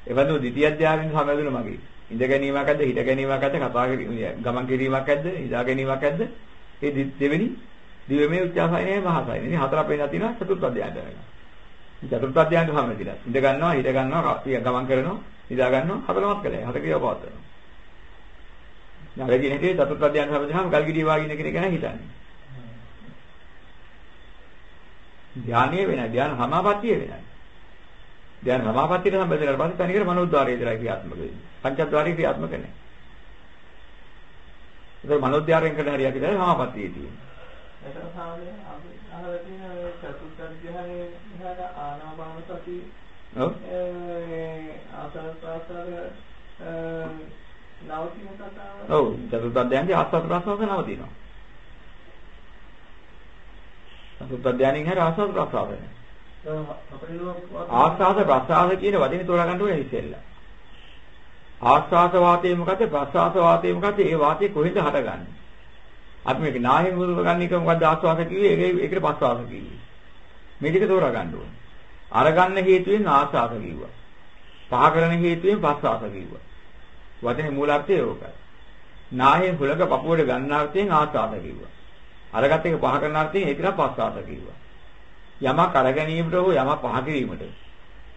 එවනු ද්විතිය ධානයේ සමවැදුණා මගේ. ඉඳ ගැනීමක් ඇද්ද, හිට ගැනීමක් ඇද්ද, කතා ගමන් කිරීමක් ඇද්ද, නිදා ගැනීමක් ඇද්ද? ඒ දෙවෙනි දිවමේ උච්චාසයනේ මහසයනේ. ඉතින් හතර අපේ නැතිනවා චතුර්ථ අධ්‍යයනය කරනවා. චතුර්ථ අධ්‍යයනයට සම්බන්ධිලා. ඉඳ ගන්නවා, හිට ගන්නවා, ගමන් කරනවා, නිදා ගන්නවා, හතරමත් කළේ. හතර කියලා පවත්වනවා. දැන් අර කියන හැටි චතුර්ථ අධ්‍යයනය සම්බන්ධවම ගල්ගිඩිය වාගින කෙනෙක් ගැන හිතන්නේ. ධානයේ වෙනයි, ධාන සමාපත්තිය වෙනයි. ධාන සමාපත්තියට සම්බන්ධ කරලා පස්සේ තනිකර මනෝද්වාරය විතරයි ක්‍රියාත්මක වෙන්නේ. පංචද්වාරය ක්‍රියාත්මක නැහැ. ඒක මනෝද්වාරයෙන් කරන හරියක් විතරයි සමාපත්තියේ. එතන සාමාන්‍යයෙන් අපි අහලා තියෙන මේ චතුර්ථ ධ්‍යානයේ විහාර ආනාපාන සති ඔව්. ඒ ආසන ප්‍රාසාර නවතින කතාව ඔව් චතුර්ථ අධ්‍යයනයේ ආස්වාද ප්‍රසවාස නවතිනවා. චතුර්ථ අධ්‍යයනයෙන් හැර ආස්වාද ප්‍රසවාස නැහැ. ආස්වාද ප්‍රසවාස කියන වචනේ තෝරා ගන්න ඕනේ ඉතින්ලා. ආස්වාද වාතය මොකද ප්‍රසවාස වාතය මොකද ඒ වාතය කොහෙන්ද හටගන්නේ? අපි මේක නාහෙන් මුරුව ගන්න එක මොකද්ද ආස්වාද කිව්වේ ඒක ඒකට ප්‍රසවාස කිව්වේ. මේ ටික තෝරා ගන්න ඕනේ. අරගන්න හේතුවෙන් ආස්වාද කිව්වා. පහ කරන හේතුවෙන් ප්‍රසවාස කිව්වා. වචනේ මූලාර්ථය ඒකයි. නාහෙන් හුලක පපුවට ගන්න අර්ථයෙන් ආස්වාද කිව්වා. අරගත් එක පහ කරන අර්ථයෙන් ඒකට ප්‍රසවාස කිව්වා. යමක් අර ගැනීමට හෝ යමක් පහ කිරීමට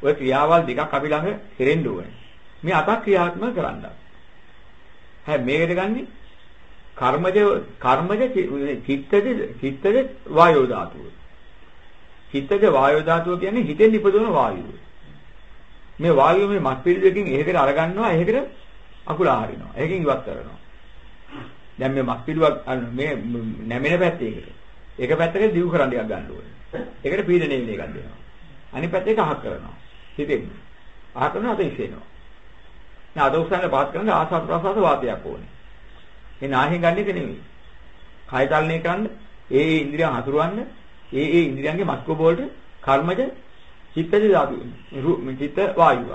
ඔය ක්‍රියාවල් දෙකක් අපි ළඟ කෙරෙන්න ඕනේ. මේ අතක් ක්‍රියාත්මක කරන්න. හැබැයි මේකට ගන්නේ කර්මජ කර්මජ චිත්තජ චිත්තජ වායෝ ධාතුව. චිත්තජ වායෝ ධාතුව කියන්නේ හිතෙන් ඉපදවන වායුව. මේ වායුව මේ මස් පිළිදෙකින් එහෙකට අරගන්නවා එහෙකට අකුල හරිනවා. ඒකෙන් ඉවත් කරනවා. දැන් මේ මස් පිළුවක් මේ නැමෙන පැත්තේකට. එක පැත්තකට දියු කරන්න එකක් ගන්න ඕනේ. ඒකට පීඩනය වෙන එකක් දෙනවා. අනිත් පැත්තේ අහක් කරනවා. හිතෙන්. අහක් කරනවා අත ඉස්සෙනවා. දැන් අත උස්සන්න පාත් කරන්න ආසත් ප්‍රසාද වාතයක් ඕනේ. ඒ නාහින් ගන්න එක නෙමෙයි. කය තල්නේ කරන්න ඒ ඒ ඉන්ද්‍රියන් හසුරවන්න ඒ ඒ ඉන්ද්‍රියන්ගේ මස්කෝ බෝල්ට කර්මජ චිත්තජ ධාතු චිත්ත වායුව.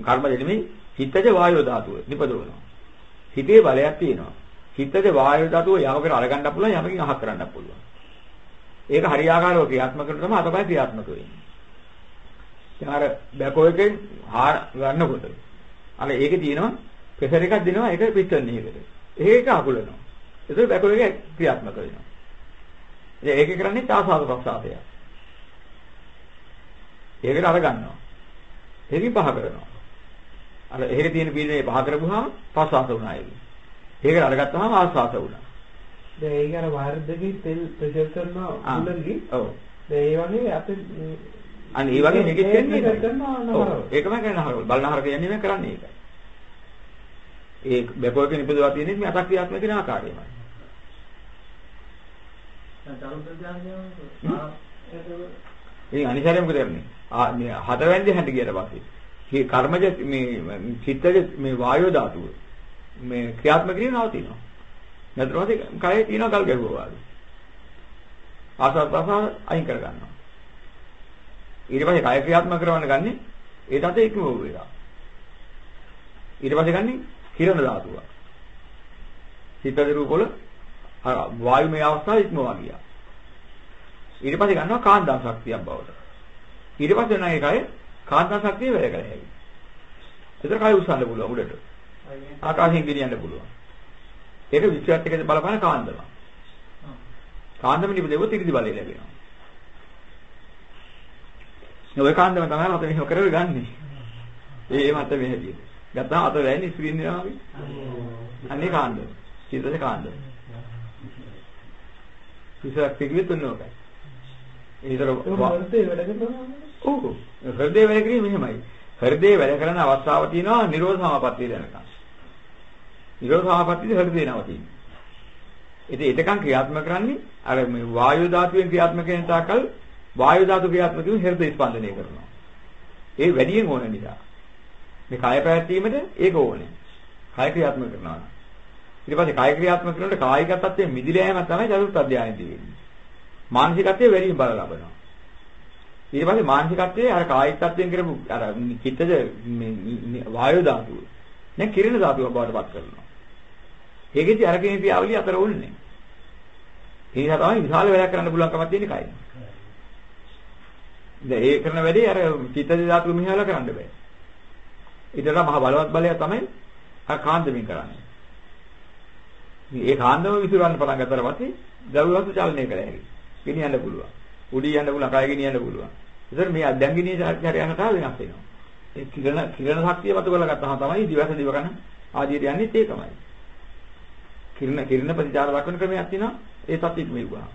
කර්මජ නෙමෙයි චිත්තජ වායෝ ධාතුව නිපදවනවා. හිතේ බලයක් තියෙනවා. චිත්තජ වායෝ ධාතුව යමකට අරගන්න පුළුවන් යමකින් අහක් කරන්න පුළුවන්. ඒක හරියාකාරව ක්‍රියාත්මක කරන තමයි අතපය ක්‍රියාත්මක වෙන්නේ. දැන් අර බැකෝ එකෙන් හාර ගන්නකොට අර ඒකේ තියෙනවා ප්‍රෙෂර් එකක් දෙනවා ඒක පිස්ටන් එකකට. ඒක අකුලනවා. ඒක බැකෝ එක ක්‍රියාත්මක වෙනවා. ඉතින් ඒක කරන්නේ ආසාද ප්‍රසආදය. ඒකට අර ගන්නවා. ඒකෙන් පහ කරනවා. අර එහෙක තියෙන පීඩනේ පහ කරපුවාම ප්‍රසආස වුණා ඒක. ඒකට අරගත්තාම ආස්වාස වුණා. දැන් ඒක අර වයර් දෙකේ තෙල් ප්‍රෙෂර් කරනවා උලන්ගේ. ඔව්. දැන් ඒ වගේ අපේ අන්න ඒ වගේ මේකෙත් වෙන්නේ ඒක. ඒකම කරන හරවල. බලනහර කියන්නේ මේ කරන්නේ ඒකයි. ඒ බැකෝක නිපදවා තියෙන්නේ මේ අතක් ක්‍රියාත්මක වෙන ආකාරයමයි. ඉතින් අනිසාරය මොකද කරන්නේ? ආ මේ හතරවැන්දේ හැඳ ගියට පස්සේ මේ කර්මජ මේ චිත්තජ මේ වායෝ ධාතුව මේ ක්‍රියාත්මක කිරීම නවතිනවා. නැත්නම් කයේ තියෙන ගල් ගැහුවා වගේ. ආසත් ප්‍රසාර අයින් කර ගන්නවා. ඊට පස්සේ කය ක්‍රියාත්මක කරවන්න ගන්නේ ඒ තත ඉක්ම වූ එක. ඊට පස්සේ ගන්නේ කිරණ ධාතුව. චිත්තජ රූප වල වායුමය අවස්ථාව ඉක්මවා ගියා. ඊට පස්සේ ගන්නවා කාන්දා ශක්තියක් බවට. ඊට පස්සේ නම් ඒකයි කාන්දා ශක්තිය වැඩ කරලා හැකියි. ඒතර කය උස්සන්න පුළුවන් උඩට. ආකාශයෙන් ගෙනියන්න පුළුවන්. ඒක විශ්වයත් එක්ක බලපාන කාන්දම. කාන්දම නිබදෙව තිරිදි බලය ලැබෙනවා. ඔය කාන්දම තමයි අත මෙහෙම කරගෙන ගන්නෙ. ඒ මත මෙහෙදී. ගත්තාම අත වැන්නේ ස්ක්‍රීන් එකේ වගේ. අනේ කාන්දම. චිත්තසේ කාන්දම. විසරක් පිළිවෙත් උන්නෝකයි. ඒතර හෘදේ වැඩ කරනවා. ඔව්. හෘදේ වැඩ කිරීම මෙහෙමයි. හෘදේ වැඩ කරන අවස්ථාව තියෙනවා නිරෝධ සමාපත්තිය දැනගන්න. නිරෝධ සමාපත්තිය හෘදේ නවතින්නේ. ඉතින් එතකන් ක්‍රියාත්මක කරන්නේ අර මේ වායු ධාතුවෙන් ක්‍රියාත්මක වෙන තාකල් වායු ධාතු ක්‍රියාත්මක වීම හෘද ස්පන්දනය කරනවා. ඒ වැඩියෙන් ඕන නිසා. මේ කය පැවැත්වීමට ඒක ඕනේ. කය ක්‍රියාත්මක කරනවා. ඊට පස්සේ කාය ක්‍රියාත්මක කරනකොට කායික තත්ත්වයෙන් මිදිලා යෑම තමයි චතුර්ථ අධ්‍යයනයේදී වෙන්නේ. මානසිකත්වයේ වැඩිම බල ලබනවා. ඊට පස්සේ මානසිකත්වයේ අර කායික තත්ත්වයෙන් කරපු අර චිත්තජ වායු ධාතුව දැන් කිරින ධාතුව බවට පත් කරනවා. ඒකෙදි අර කෙනේ ක්‍රියාවලිය අතර ඕනේ. ඒ නිසා තමයි විශාල වැඩක් කරන්න පුළුවන්කමක් තියෙන කයි. දැන් ඒ කරන වැඩේ අර චිත්ත ධාතු මෙහෙවලා කරන්න බෑ. ඊටලා මහ බලවත් බලය තමයි අර කාන්දමින් කරන්නේ. ඉතින් ඒ කාන්දම විසිරවන්න පටන් ගත්තාට පස්සේ දරුවස්තු චලනය කළ හැකියි. ගෙනියන්න පුළුවන්. උඩී යන්න පුළුවන්, කය ගෙනියන්න පුළුවන්. ඒතර මේ අධ්‍යංගිනී චර්යාව වෙනස් වෙනවා. ඒ කිරණ කිරණ ශක්තිය මත කරගත්තාම තමයි දිවස දිවකන ආදියට යන්නේ ඒකමයි. කිරණ කිරණ ප්‍රතිචාර දක්වන ක්‍රමයක් තියෙනවා. ඒ තත්ත්වෙත් මෙවුවා.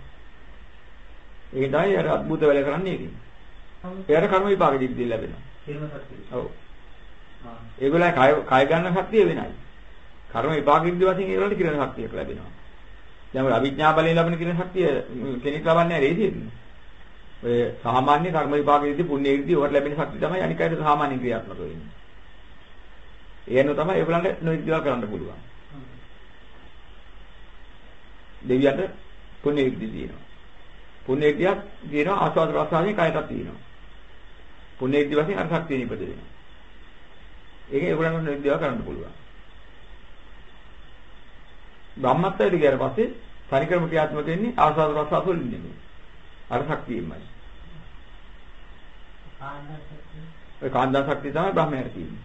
ඒක තමයි අර අద్භූත වැඩ කරන්නේ ඒකේ. එයාට කර්ම විපාක දිග්දී ලැබෙනවා. කිරණ ශක්තිය. ඔව්. ඒගොල්ලන් කය කය ගන්න ශක්තිය වෙනයි. කර්ම විපාක විද්‍ය වශයෙන් ඒවලට කිරණ ශක්තියක් ලැබෙනවා. දැන් ඔය අවිඥා බලයෙන් ලැබෙන කිරණ ශක්තිය කෙනෙක් ලබන්නේ නැහැ රේදියෙත්. ඔය සාමාන්‍ය කර්ම විපාක විද්‍ය පුණ්‍ය විද්‍ය වලට ලැබෙන ශක්තිය තමයි අනික් අයට සාමාන්‍ය ක්‍රියාත්මක වෙන්නේ. ඒනෝ තමයි ඒගොල්ලන්ට දේවල් කරන්න පුළුවන්. දෙවියන්ට පුණ්‍ය විද්‍ය තියෙනවා. පුණ්‍ය විද්‍යක් තියෙනවා ආස්වාද ප්‍රසාරයෙන් කයටත් තියෙනවා. පුණ්‍ය විද්‍ය වශයෙන් අර ශක්තිය නිපද වෙනවා. ඒක ඒගොල්ලන්ට දේවල් කරන්න පුළුවන්. බ්‍රහ්මත්වයට ගියාට පස්සේ පරික්‍රම ක්‍රියාත්මක වෙන්නේ ආසාද ප්‍රසආස වලින් නෙමෙයි. අර ශක්තියමයි. ඒ කාන්දා ශක්තිය තමයි බ්‍රහ්මයට තියෙන්නේ.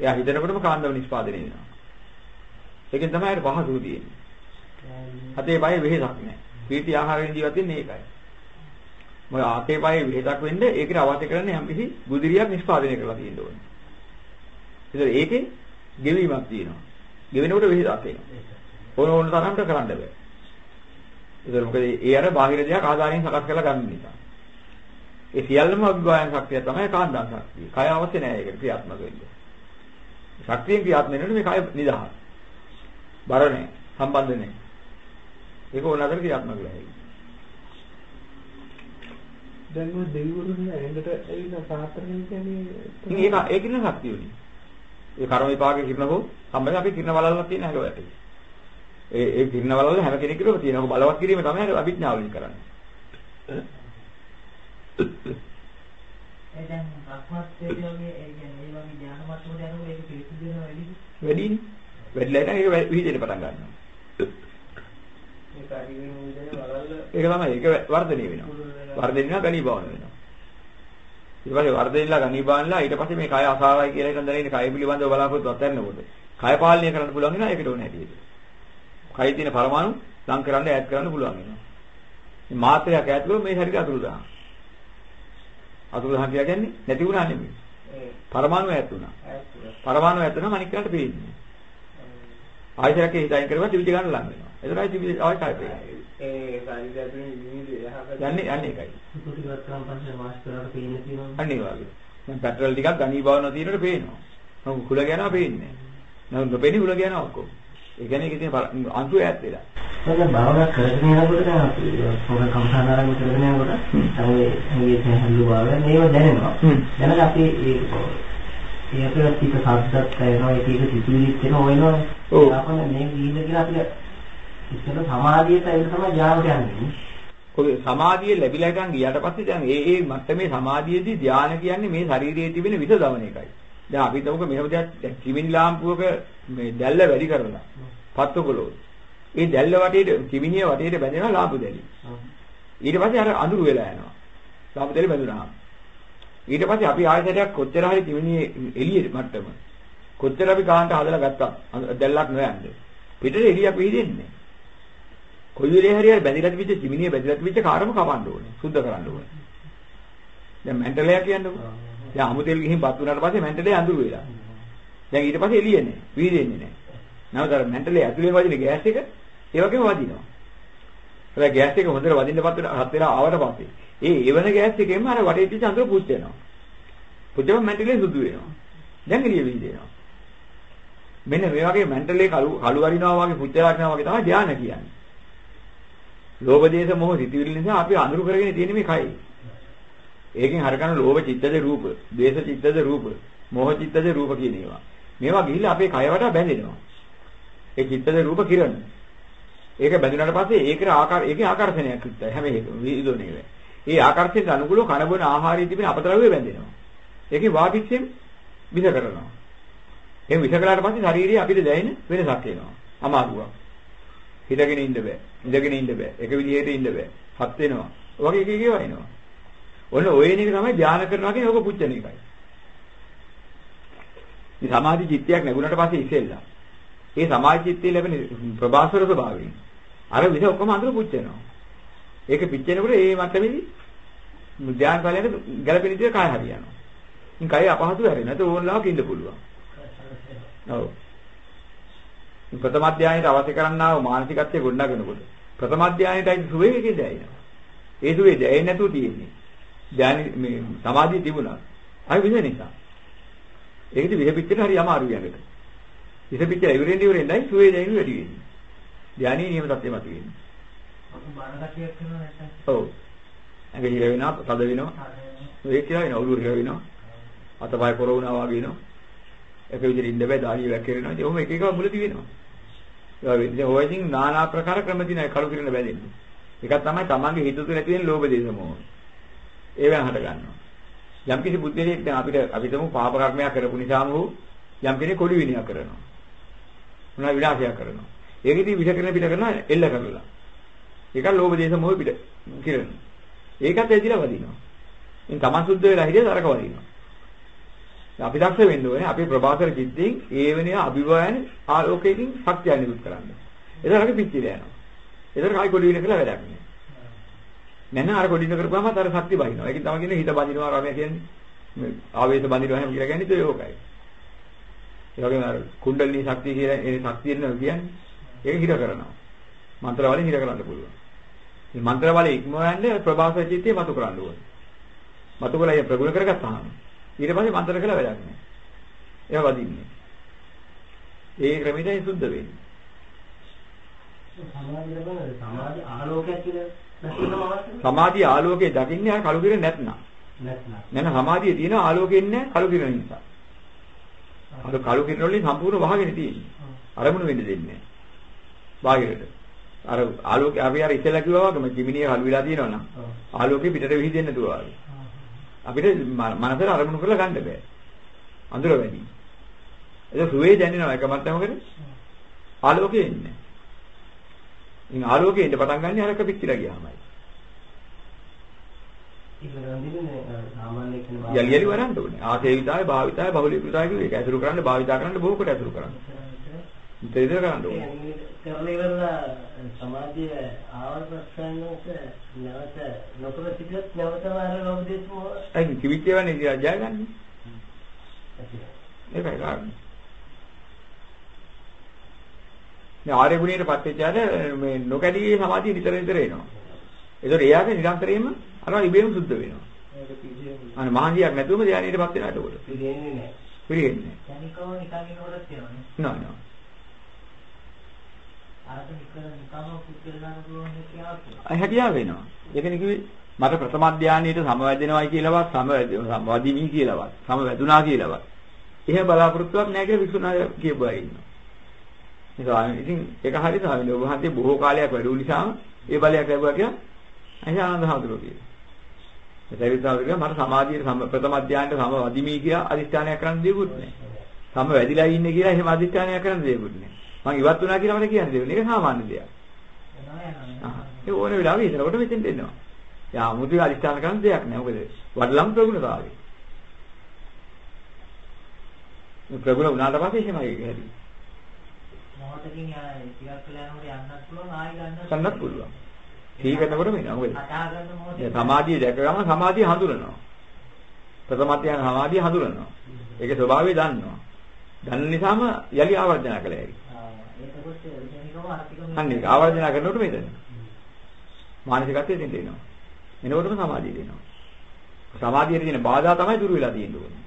එයා හිතනකොටම කාන්දව නිෂ්පාදනය වෙනවා. ඒකෙන් තමයි අර පහසු තියෙන්නේ. අතේ බය වෙහෙසක් නැහැ. පීටි ආහාරයෙන් ජීවත් වෙන්නේ ඒකයි. මොකද අතේ බය වෙහෙසක් වෙන්නේ ඒකට අවශ්‍ය කරන්නේ යම්කිසි බුදිරියක් නිෂ්පාදනය කරලා තියෙන්න ඕනේ. ඒතර ඒකේ ගෙවීමක් තියෙනවා. ගෙවෙනකොට වෙහෙසක් එනවා. ඕන ඕන තරමට කරන්න බෑ. ඒතර මොකද ඒ අර බාහිර දෙයක් ආදායයෙන් සකස් කරලා ගන්න නිසා. ඒ සියල්ලම අභිභායන ශක්තිය තමයි කාන්දා ශක්තිය. කය අවශ්‍ය නැහැ ඒකට ක්‍රියාත්මක වෙන්න. ශක්තියෙන් ක්‍රියාත්මක වෙනකොට මේ කය නිදහස්. බර නැහැ. සම්බන්ධ නැහැ. ඒක ඕන අතර ක්‍රියාත්මක වෙලා. දැන් ඔය දෙවිවරුන් ඇඟට ඇවිල්ලා සාත්‍ර කියන්නේ ඉතින් ඒක ඒක ඉන්න ශක්තිය උනේ. ඒ කර්ම විපාකේ කිරණ හෝ සම්බන්ධ අපි කිරණ වලල්ලක් තියෙන හැලෝ ඇටි. ඒ ඒ කිරණ වලල්ල හැම කෙනෙකුටම තියෙනවා. බලවත් කිරීම තමයි අභිඥාවලින් කරන්නේ. ඒ දැන් රක්මත් වගේ ඒ කියන්නේ ඒ වගේ ඥාන මට්ටමට යනකොට ඒක පිළිසිදු වෙනවා වැඩි. වැඩිනේ. වැඩිලා ඉතින් ඒක විහිදෙන්න පටන් ගන්නවා. මේ ඒක තමයි ඒක වර්ධනය වෙනවා. වර්ධනය වෙනවා ගණීභාවන වෙනවා. ඊට පස්සේ වර්ධනයලා ගණීභාවනලා ඊට පස්සේ මේ කය අසාරයි කියලා හිතන් දැනෙන කය පිළිබඳව බලාපොරොත්තු අත්හැරනකොට කය පාලනය කරන්න පුළුවන් වෙනවා ඒකට ඕන හැටියට. කය තියෙන පරමාණු ලං කරන්න ඈඩ් කරන්න පුළුවන් වෙනවා. මේ මාත්‍රයක් ඈඩ් කළොත් මේ ශරීරය අතුරු දානවා. අතුරු දාන කියන්නේ නැති වුණා නෙමෙයි. පරමාණු ඈඩ් වුණා. පරමාණු ඈඩ් වුණාම අනික් කාට පේන්නේ. ආයතනයේ හිතයින් කරුවා ත්‍රිවිධ ගන්න ලං වෙනවා. එතනයි ත්‍රිවිධ පේන්නේ. ඒ කාර්යය ඇතුලේ නිමිති යහපත් යන්නේ යන්නේ ඒකයි. සුකුටිවත් කරන් පස්සේ මාස් කරලා පේන්න තියෙනවා. වගේ. දැන් පෙට්‍රල් ටිකක් ගණීභාවන තියෙනකොට පේනවා. නමුත් කුල ගෑනවා පේන්නේ නැහැ. නමුත් නොපෙනී කුල ගෑනවා ඔක්කොම. ඒ කියන්නේ ඒකේ තියෙන අංශු ඈත් වෙලා. දැන් භාවනා කරගෙන යනකොට පොර කම්සානාරම කරගෙන යනකොට තමයි මේ හැල්ලු භාවය මේව දැනෙනවා. දැනට අපි ඒ ඒකට ටික සද්දත් කරනවා ඒක සිතුවිලිත් වෙනවා වෙනවා. ඔව්. අපන මේ විහිද කියලා අපිට ඉස්සර සමාධියට ඒක තමයි ඥානට යන්නේ. ඔය සමාධිය ලැබිලා ගන් ගියාට පස්සේ දැන් ඒ ඒ මට්ටමේ සමාධියේදී ධානය කියන්නේ මේ ශරීරයේ තිබෙන විස දවන එකයි. දැන් අපි තවක මෙහෙම දෙයක් දැන් කිමින් ලාම්පුවක මේ දැල්ල වැඩි කරලා පත්තු කළොත්. ඒ දැල්ල වටේට කිමිනිය වටේට බැඳෙනවා ලාම්පු දැලි. ඊට පස්සේ අර අඳුරු වෙලා යනවා. ලාම්පු දැලි බැඳුනහම. ඊට පස්සේ අපි ආයතනයක් කොච්චර හරි කිමිනියේ එළියේ මට්ටම. කොච්චර අපි ගානට හදලා ගත්තා දැල්ලක් නොයන්නේ. පිටේ එළියක් විහිදෙන්නේ. කොයි වෙලේ හරි හරි බැඳිලා තිබිච්ච කිමිනිය බැඳිලා තිබිච්ච කාරම කවන්න ඕනේ. සුද්ධ කරන්න ඕනේ. දැන් මැන්ටලයක් කියන්නකො. දැන් අමුතෙල් ගිහින් පත් වුණාට පස්සේ මැන්ටලේ අඳුරු වෙලා. දැන් ඊට පස්සේ එළියනේ. විහිදෙන්නේ නැහැ. නැවත අර මැන්ටලේ ඇතුලේ වදින ගෑස් එක ඒ වගේම වදිනවා. හැබැයි ගෑස් එක හොඳට වදින්න පත් වෙලා හත් වෙලා ආවට පස්සේ ඒ එවන ගෑස් එකෙන්ම අර වටේ තියච්ච අඳුර පුච්ච වෙනවා. පුච්චම මැන්ටලේ සුදු වෙනවා. දැන් එළිය විහිදෙනවා. මෙන්න මේ වගේ මැන්ටලේ කළු කළු වරිනවා වගේ පුච්චලා යනවා වගේ තමයි ධානය කියන්නේ. ලෝභ දේශ මොහ සිටිවිලි නිසා අපි අඳුරු කරගෙන තියෙන මේ කයි. ඒකෙන් හරකන ලෝභ චිත්තද රූප, දේශ චිත්තද රූප, මොහ චිත්තද රූප කියන ඒවා. මේවා ගිහිල්ලා අපේ කය වටා බැඳෙනවා. ඒ චිත්තද රූප කිරණ. ඒක බැඳුනට පස්සේ ඒකේ ආකාර ඒකේ ආකර්ෂණයක් විතරයි හැම එකම විදුනේ වේ. ඒ ආකර්ෂණයට අනුකූලව කන බොන ආහාරයේ තිබෙන අපතරව්‍ය බැඳෙනවා. ඒකේ වාපිච්චෙන් විස කරනවා. එහෙම විස කළාට පස්සේ ශාරීරිය අපිට දැනෙන වෙනසක් එනවා. අමාරුවක්. හිටගෙන ඉන්න බෑ. ඉඳගෙන ඉන්න බෑ. එක විදිහට ඉන්න බෑ. හත් වෙනවා. වගේ එක එක ඒවා එනවා. ඔන්න ඔය එක තමයි ධානය කරනවා කියන්නේ ඕක පුච්චන එකයි. මේ සමාධි චිත්තයක් ලැබුණාට පස්සේ ඉස්සෙල්ලා. ඒ සමාධි චිත්තේ ලැබෙන ප්‍රබාසර ස්වභාවයෙන් අර විස ඔක්කොම අඳුර පුච්චනවා. ඒක පිච්චෙනකොට ඒ මට්ටමේදී ධානය ඵලයට ගැළපෙන විදිහට කය හරියනවා. ඉතින් කය අපහසු හැරෙන්නේ නැත්නම් ඕනලාවක ඉන්න පුළුවන්. ඔව්. ප්‍රථම අධ්‍යයනයේ අවශ්‍ය කරන්නා වූ මානසිකත්වයේ ගොඩනගනකොට ප්‍රථම අධ්‍යයනයේයි සුවේකේ දැයිනවා. ඒ සුවේ දැයෙන්නේ නැතුව තියෙන්නේ. ධානි මේ සමාධිය තිබුණා. අය විස නිසා. ඒකද විහ පිටට හරි අමාරු යකට. විස පිටට ඉවරෙන් ඉවරෙන්යි සුවේ දැයිනු වැඩි වෙන්නේ. ධානී නියම තත්ත්වෙ මත වෙන්නේ. බාරකටියක් කරනවා නැත්නම් ඔව්. ඇඟ හිර වෙනවා, තද වෙනවා. ඒක කියලා වෙනවා, හිර වෙනවා. අතපය පොර වුණා වගේ වෙනවා. එක විදිහට ඉන්න බෑ දාඩිය වැක්කිරෙනවා. ඉතින් ඔහොම එක එක මුලදී වෙනවා. ඒ වගේ ඉතින් ඔය ඉතින් নানা ආකාර ක්‍රම දිනයි කළු කිරණ බැඳෙන්නේ. එකක් තමයි තමන්ගේ හිත තුළ ඇති වෙන ලෝභ දේශ මොහ. ඒවෙන් හට ගන්නවා. යම් කිසි බුද්ධියක් දැන් අපිට අපිටම පාප කර්මයක් කරපු නිසාම වූ යම් කෙනෙක් කොඩි විනයක් කරනවා. මොනවා විලාසයක් කරනවා. ඒකෙදී විෂ කරන පිට කරනවා එල්ල කරලා. ඒක ලෝභ දේශ මොහ පිට කිරණ. ඒකත් ඇදිලා වදිනවා. ඉතින් තමන් සුද්ධ වෙලා හිටියද අරක වදිනවා. අපි දක්ෂ වෙන්න ඕනේ අපේ ප්‍රභාකර චිත්තයෙන් ඒ වෙන අභිවයන් ආලෝකයෙන් ශක්තිය නිරුත් කරන්න. එතකොට අපි පිච්චිලා යනවා. එතකොට කායි කොඩි වින කියලා වැඩක් නෑ. නැත්නම් අර කොඩි වින කරපුවාම අර ශක්තිය බහිනවා. ඒකෙන් තමයි කියන්නේ හිත බඳිනවා රමය කියන්නේ. මේ ආවේශ බඳිනවා හැම කියලා කියන්නේ ඒකයි. ඒ වගේම අර කුණ්ඩලිනී ශක්තිය කියලා ඒ ශක්තිය නෙවෙයි කියන්නේ. ඒක හිර කරනවා. මන්ත්‍ර වලින් හිර කරන්න පුළුවන්. මේ මන්ත්‍ර වල ඉක්මවන්නේ ප්‍රභාකර චිත්තේ මතු කරන්න ඕනේ. මතු කරලා ඒ ප්‍රගුණ කරගත්තාම ඊට පස්සේ මන්ත්‍ර කළා වැඩක් නැහැ. ඒවා වදින්නේ. ඒ ක්‍රමයටයි සුද්ධ වෙන්නේ. සමාධි ආලෝකයක් කියලා? සමාධිය ආලෝකයේ දකින්නේ අර කළු කිරේ නැත්නම්. නැත්නම්. නැන සමාධිය තියෙන ආලෝකයෙන් නැහැ කළු කිරේ නිසා. අර කළු කිරේ වලින් සම්පූර්ණ වහගෙන තියෙන්නේ. අරමුණු වෙන්න දෙන්නේ නැහැ. බාහිරට. අර ආලෝකය අපි අර ඉතලා කිව්වා වගේ මේ ජිමිනිය හලු වෙලා තියෙනවා නම් ආලෝකෙ පිටට විහිදෙන්න දුවා වගේ. අපිට මනසට අරමුණු කරලා ගන්න බෑ. අඳුර වැඩි. ඒක සුවේ දැනෙනවා එක මට්ටමකට. ආලෝකය එන්නේ. ඉතින් ආලෝකය එන්න පටන් ගන්න අරක පිටිලා ගියාමයි. යලි යලි වරන්න ඕනේ. ආසේවිතාය භාවිතාය බහුලීකృతය කියුවේ ඒක ඇසුරු කරන්න භාවිතා කරන්න බොහෝ කොට ඇසුරු කරන්න. ඉතින් කරන්න ඕනේ. කරන ඉවරලා සමාධිය ආවර්තයන්ට නැවත නොකර සිටියොත් නැවත අර ලෝභ දේශ මොහ ඒක කිවිච්ච වෙන්නේ කියලා ජයගන්නේ. ඒකයි කාරණේ. මේ ආර්ය ගුණයට පත්වෙච්චාද මේ නොකැඩී සමාධිය නිතර නිතර එනවා. ඒතකොට එයාගේ නිරන්තරයෙන්ම අර ඉබේම සුද්ධ වෙනවා. අනේ මහන්සියක් නැතුවම ධානයටපත් වෙනවා ඒකෝට. පිළිගන්නේ නැහැ. පිළිගන්නේ දැනිකව නිකන් ඉන්නකොට තියෙනවනේ. නෑ නෑ. අරක නිකන් නිකම්ම පුද්ගල ගන්න පුළුවන් හැකියාවක් තියෙනවා. අය හැකියාව වෙනවා. ඒකනේ කිව්වේ මට ප්‍රථම ධානයේට සමවැදෙනවයි කියලාවත් සමවැදීමි කියලාවත් සමවැදුනා කියලාවත්. එහෙම බලාපොරොත්තුවක් නැහැ කියලා විසුණා කියපුවා ඉන්නවා. ඒක ඉතින් ඒක හරියට ස්වාමීන් වහන්සේ බොහෝ කාලයක් වැඩුව නිසාම ඒ බලයක් ලැබුවා කියලා අයිය ආනන්ද හඳුරෝ කියනවා. ඒතරිතාවක මට සමාධියේ සම ප්‍රථම ධානයට සම වදිමි කියලා අදිස්ථානයක් කරන්න දෙයක්වත් නැහැ. සම වැඩිලා ඉන්නේ කියලා එහෙම අදිස්ථානයක් කරන්න දෙයක්වත් නැහැ. මං ඉවත් වුණා කියලා මට කියන්න දෙන්නේ. ඒක සාමාන්‍ය දෙයක්. ඒ ඕන වෙලාවෙ හිතනකොට මෙතෙන්ට එනවා. යා මුතු අදිස්ථාන කරන්න දෙයක් නැහැ. මොකද වඩලම් ප්‍රගුණතාවය. ප්‍රගුණ වුණාට පස්සේ එහෙමයි හැටි. මොහොතකින් ටිකක් වෙලා යනකොට යන්නත් පුළුවන් ආයෙ ගන්නත් ගන්නත් පුළුවන්. සීකරනකොට වෙනවා. මොකද කතා කරන මොහොතේ සමාධිය දැක ගම සමාධිය හඳුනනවා. ප්‍රථම ධ්‍යාන සමාධිය හඳුනනවා. ඒකේ ස්වභාවය දන්නවා. දන්න නිසාම යලි ආවර්ජන කළ හැකියි. එතකොට දැනිකව අර්ථිකම අන්න ඒක ආවර්ජන කරනකොට මෙතන. මානසිකත්වයෙන් දෙන්න එනවා. එනකොටම සමාධිය දෙනවා. සමාධියට තියෙන බාධා තමයි දුරු වෙලා තියෙන්නේ.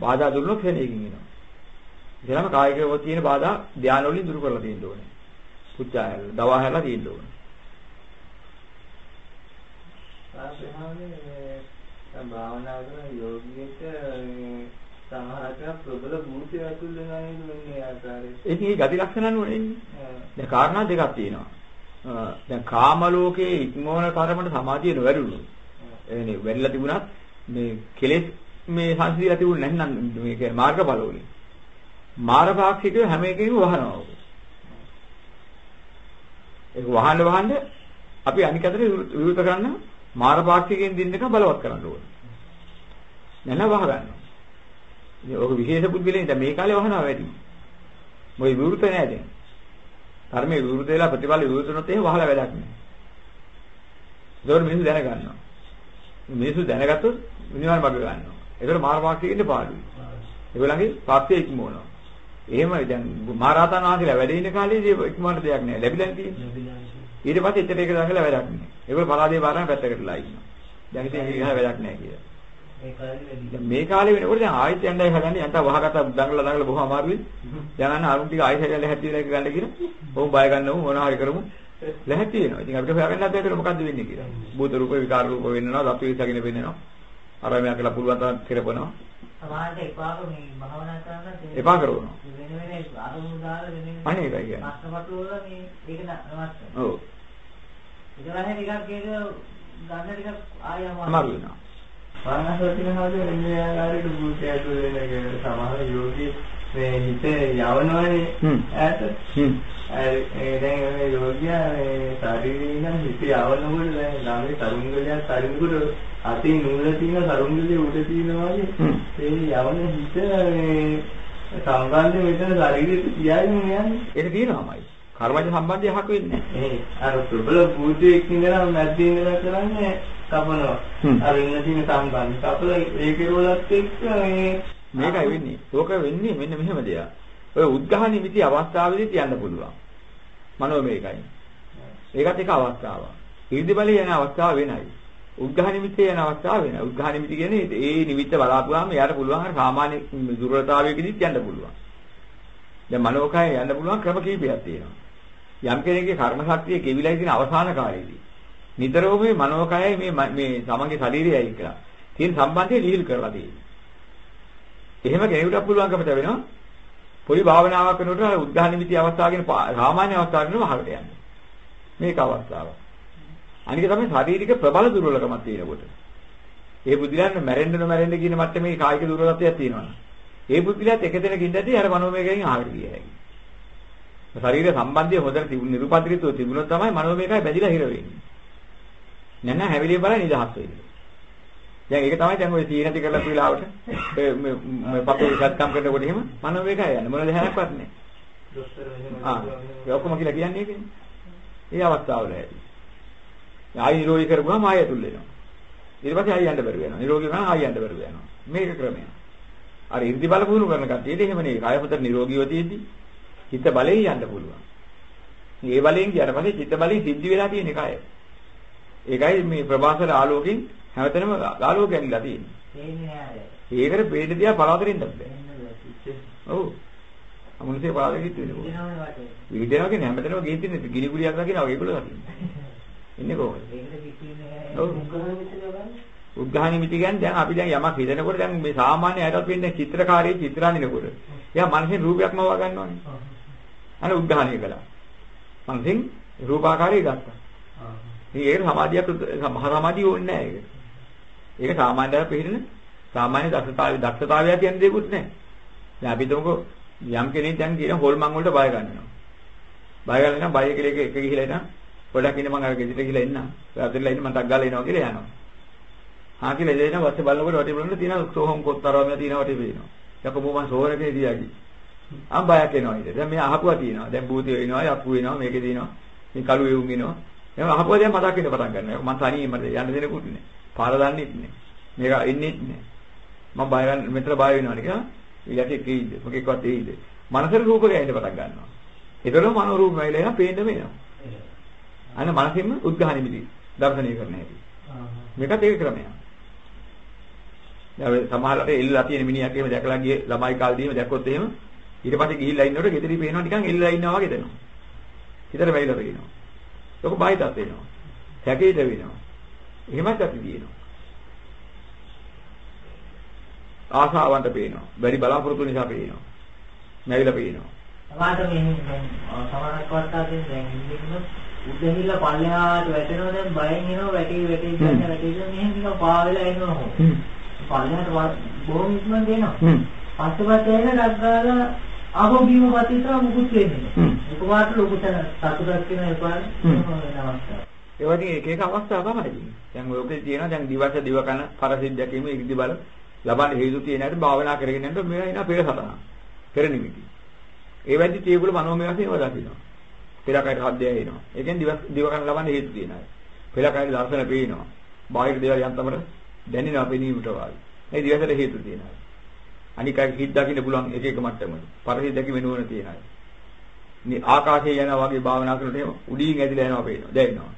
බාධා දුරුනොත් වෙනේකින් එනවා. ඊළඟ කායිකව තියෙන බාධා ධානය වලින් දුරු කරලා තියෙන්න ඕනේ. පුච්චායල, දවා හැරලා තියෙන්න ඕනේ. සාපේහානේ මේ භාවනා කරන යෝගියෙක් සමහරට ප්‍රබල භූතය ඇතුල් වෙනවා නේද මේ ආකාරයේ. ඒකේ ගති ලක්ෂණ අනුව එන්නේ. දැන් කාරණා දෙකක් තියෙනවා. දැන් කාම ලෝකයේ ඉක්මවන තරමට සමාධිය නොවැඩුණු. එනේ වෙන්නලා තිබුණත් මේ කෙලෙස් මේ සංසිඳිලා තිබුණ නැත්නම් මේ කියන්නේ මාර්ගඵල වලින්. මාර්ගපාක්ෂිකව හැම එකකින්ම වහනවා. ඒක වහන්න වහන්න අපි අනික් අතට විරුද්ධ කරන්න මාර්ගපාක්ෂිකෙන් දින්නක බලවත් කරන්න ඕනේ. නැන වහ ගන්නවා. ඔක විශේෂ පුද්ගලයන් දැන් මේ කාලේ වහනවා වැඩි. මොකද විවෘත නෑ දැන්. ධර්මයේ විවෘත වෙලා ප්‍රතිඵල විවෘත වුණොත් එහෙම වහලා වැඩක් නෑ. ඒකෝර මිනිස්සු දැනගන්නවා. මිනිස්සු දැනගත්තොත් මිනිවන් මග ගන්නවා. ඒකට මාර්ගපාක්ෂිකෙන්න පාඩුයි. ඒගොල්ලන්ගේ ප්‍රත්‍ය ඉක්මවනවා. එහෙම දැන් මහරහතන් වහන්සේලා වැඩ ඉන්න කාලේදී ඉක්මවන්න දෙයක් නෑ. ලැබිලා තියෙන්නේ. ඊට පස්සේ එතන එක දාලා වැඩක් නෑ. ඒගොල්ලෝ පරාදේ බාරන පැත්තකටලා ඉන්නවා. දැන් ඉතින් ඒක වැඩක් නෑ කියලා. මේ කාලේ වෙනකොට දැන් ආයෙත් යන්නයි හදන්නේ. අන්ත වහකට දඟලලා දඟලලා බොහොම අමාරුයි. දැන් අන්න අරුන් ටික ආයෙත් හැදලා හැටිලා එක ගන්න කියලා. බොහොම බය ගන්නවම මොනවා හරි කරමු. ලැහැටි වෙනවා. ඉතින් අපිට හොයාගන්න බැහැ මොකද්ද වෙන්නේ කියලා. භූත රූප විකාර රූප වෙන්නනවා, දතු විසගෙන වෙන්නනවා. අර මෙයා කියලා පුළුවන් තරම් කෙරපනවා. සමාජයට එපාක මේ භාවනා කරන්න එපා කරනවා. වෙන වෙන අරමුණු දාලා වෙන වෙන අනේ ඒකයි කියන්නේ. ප්‍රශ්නපත්‍ර වල මේ ඒක නවත්තන. ඔව්. ඊට පස්සේ ටිකක් ඒක ගන්න ටිකක් ආයෙ අමාරු වෙනවා. මානසික හදේ මේ ආකාරයට භූතය ඇතුල් වෙන සමහර යෝගී මේ හිත යවනවනේ. ඈත. ඒ දැන් මේ යෝගියා මේ ශරීරේ ඉඳන් හිත යවනකොට දැන් ළමයි තරුංගලයක් තරුංගුට අතේ නූල තියෙන තරුංගලේ උඩ තියෙනවා වගේ. ඒ යවන හිත මේ සම්බන්ධ මෙතන ශරීරෙට තියාගෙන යන්නේ. ඒක තියෙනවාමයි. කර්මජ සම්බන්ධය හක වෙන්නේ නැහැ. ඒ අර ප්‍රබල භූතයක් ඉඳලා මැද්දේ ඉඳලා කරන්නේ කපනවා. අර ඉන්න සම්බන්ධ. කපලා ඒකේ රෝලත් එක්ක මේ මේකයි වෙන්නේ. ඕක වෙන්නේ මෙන්න මෙහෙම දෙයක්. ඔය උද්ඝාහ නිමිති අවස්ථාවේදී තියන්න පුළුවන්. මනෝ මේකයි. ඒකත් එක අවස්ථාවක්. ඉර්ධි බලය යන අවස්ථාව වෙනයි. උද්ඝාහ නිමිති යන අවස්ථාව වෙනයි. උද්ඝාහ නිමිති කියන්නේ ඒ නිමිත්ත බලාපුවාම එයාට පුළුවන් සාමාන්‍ය දුර්වලතාවයකදී තියන්න පුළුවන්. දැන් මනෝකය යන්න පුළුවන් ක්‍රම කීපයක් තියෙනවා. යම් කෙනෙක්ගේ කර්ම ශක්තිය කෙවිලා ඉතින අවසාන කාලයේදී නිතරම මේ මනෝකයයි මේ මේ තමන්ගේ ශරීරයයි කියලා තියෙන සම්බන්ධය ලිහිල් කරලා තියෙනවා. එහෙම කෙනෙකුට පුළුවන්කම තිබෙනවා පොඩි භාවනාවක් කරනකොට උද්ඝාන නිමිති අවස්ථාවකින් සාමාන්‍ය අවස්ථාවකින් වහකට යන්නේ. මේක අවස්ථාව. අනික තමයි ශාරීරික ප්‍රබල දුර්වලකමක් තියෙනකොට. ඒ බුද්ධිලයන් මැරෙන්න නොමැරෙන්න කියන මට්ටමේ කායික දුර්වලත්වයක් තියෙනවා. ඒ බුද්ධිලයත් එක දෙනෙක් ඉඳදී අර මනෝමයගෙන් අහකට ගිය හැකියි. ශරීර සම්බන්ධය හොඳට තිබුණ නිරුපද්‍රිතව තිබුණොත් තමයි මනෝමයකයි බැඳිලා හිර වෙන්නේ. නැත්නම් හැවිලිය බලලා නිදහස් වෙන්නේ. දැන් ඒක තමයි දැන් ඔය තීනති කරලා පිලාවට මේ පතේ සත්කම් කරනකොට එහෙම මනෝවේගය යන්නේ මොන දෙහනක්වත් නැහැ. ආ ඒ ඔක්කොම කියලා කියන්නේ ඒකනේ. ඒ අවස්ථාවල ඇති. ආයි නිරෝගී කරගුවාම ආය ඇතුල් වෙනවා. ඊට පස්සේ ආයි යන්න බැරුව යනවා. නිරෝගී වුණාම ආයි යන්න බැරුව යනවා. මේක ක්‍රමය. අර ඉර්ධි බල පුහුණු කරන කට්ටියට එහෙම නෙවෙයි. කාය හොතට නිරෝගීව තියෙද්දි හිත බලයෙන් යන්න පුළුවන්. ඒ බලයෙන් ගියාට පස්සේ චිත්ත බලයෙන් සිද්ධ වෙලා තියෙන එකයි. ඒකයි මේ ප්‍රභාසර ආලෝකයෙන් හැමතැනම ආලෝකය ඇනිලා තියෙන්නේ. ඒකට පේන්න දිහා පලාතරින් ඉන්නත් ඔව්. අමුණසේ හිටින්නේ. දෙනවනේ වාටේ. විහිදෙනවා කියන්නේ හැමතැනම ගිහින් තින්නේ ගිනි කුලියක් දකින්න ඒගොල්ලෝ දකින්නේ. ඉන්නේ කොහොමද? උද්ඝාණි මිති කියන්නේ දැන් අපි දැන් යමක් හිතනකොට දැන් මේ සාමාන්‍ය අයටත් වෙන්නේ චිත්‍රකාරයේ චිත්‍රාඳිනකොට. එයා මනසෙන් රූපයක්ම වා ගන්නවනේ. අර උද්ඝාණය කළා. මනසෙන් රූපාකාරය ගත්තා. ඉතින් ඒක සමාධියක් මහ සමාධිය ඕනේ නැහැ ඒක. ඒක සාමාන්‍යයෙන් පිළිහෙන සාමාන්‍ය දක්ෂතාවය දක්ෂතාවය කියන දෙයක්වත් නැහැ. දැන් අපි හිතමුකෝ යම් කෙනෙක් දැන් කියන හොල්මන් වලට බය ගන්නවා. බය ගන්න බය කියලා එක එක ගිහිලා එනවා. පොඩක් ඉන්න මං අර ගෙදරට ගිහිලා එන්න. රාත්‍රිලා ඉන්න මං ටක් ගාලා එනවා කියලා යනවා. හා කියලා එදේන වස්සේ බලනකොට වටේ බලනකොට තියෙන සෝහම් කොත්තරවම තියෙන වටේ පේනවා. යකෝ මම සෝරකේ දියාගි. අම් බයක් එනවා ඊට. දැන් මේ අහපුවා තියෙනවා. දැන් භූතය වෙනවා, යප්පු වෙනවා, මේකේ තියෙනවා. මේ කළු එවුම් එනවා. එහෙනම් අහපුවා දැන් මතක් වෙන්න පටන් ගන්නවා. මං තනියම යන්න දෙනෙකුත් නෑ. පාර දන්නෙත් නෑ. මේක එන්නේත් නෑ. මම බය ගන්න මෙතන බය වෙනවනේ කියලා. ඊට කීයිද? මොකෙක්වත් එයිද? මනසට රූප ගෑන්න පටන් ගන්නවා. ඒතරම් මනෝ රූප වෙලා එනවා පේන්න වෙනවා. අන්න මනසින්ම උද්ඝාණය මිදි දර්ශනය කරන හැටි. මේකත් ඒක ක්‍රමයක්. දැන් සමහරවිට එල්ලලා තියෙන මිනිහක් එහෙම දැකලා ගියේ ළමයි කාලේදීම දැක්කොත් එහෙම ඊට පස්සේ ගිහිල්ලා ඉන්නකොට ගෙදරි පේනවා නිකන් එල්ලලා ඉන්නවා වගේ දෙනවා. හිතට වැහිලා පේනවා. ඒක බයිතත් වෙනවා. සැකේට වෙනවා. එහෙමත් අපි දිනනවා. ආසාවන්ට පේනවා. බැරි බලාපොරොත්තු නිසා පේනවා. නැවිලා පේනවා. සමහරට මේ සමහරක් වටාවෙන් දැන් ඉන්නේ උදෙහිල්ල පල්ලෙහාට වැටෙනවා දැන් බයෙන් එනවා වැටි වැටි ගන්න වැටි මෙහෙම නිකන් පා වෙලා එනවා හො. පල්ලෙහාට බොහොම ඉක්මනට එනවා. පස්සේ පස්සේ එන ඩග්ගාලා ආපහු බීම වතිතර මුකුත් වෙන්නේ නැහැ. එකපාරට ලොකු තැන සතුටක් වෙන අවස්ථාවක්. ඒ වගේ එක එක අවස්ථා තමයි. දැන් ඔයකේ තියෙනවා දැන් දිවස දිව කන පරසිද්ධියකීම ඉර්ධි බල ලබන්න හේතු තියෙන හැටි භාවනා කරගෙන යනකොට මේවා එන පෙර සතන. පෙර නිමිති. ඒ වැඩි තියගොල්ල මනෝමය වශයෙන් ඒවා දකිනවා. පෙරකයට හද්දය එනවා. ඒකෙන් දිව දිව කන ලබන්න හේතු තියෙනවා. පෙරකයට දර්ශන පේනවා. බාහිර දේවල් යන්තමර දැනෙනවා පෙනීමට වාගේ. ඒ දිවසට හේතු තියෙනවා. අනික හිත දකින්න පුළුවන් එක එක මට්ටමක. පරිදි දැකීම නුවණ තියෙනවා. මේ ආකාශයේ යනවා වගේ භාවනා කරනකොට එහෙම උඩින් ඇදිලා යනවා පේනවා. දැනෙනවා.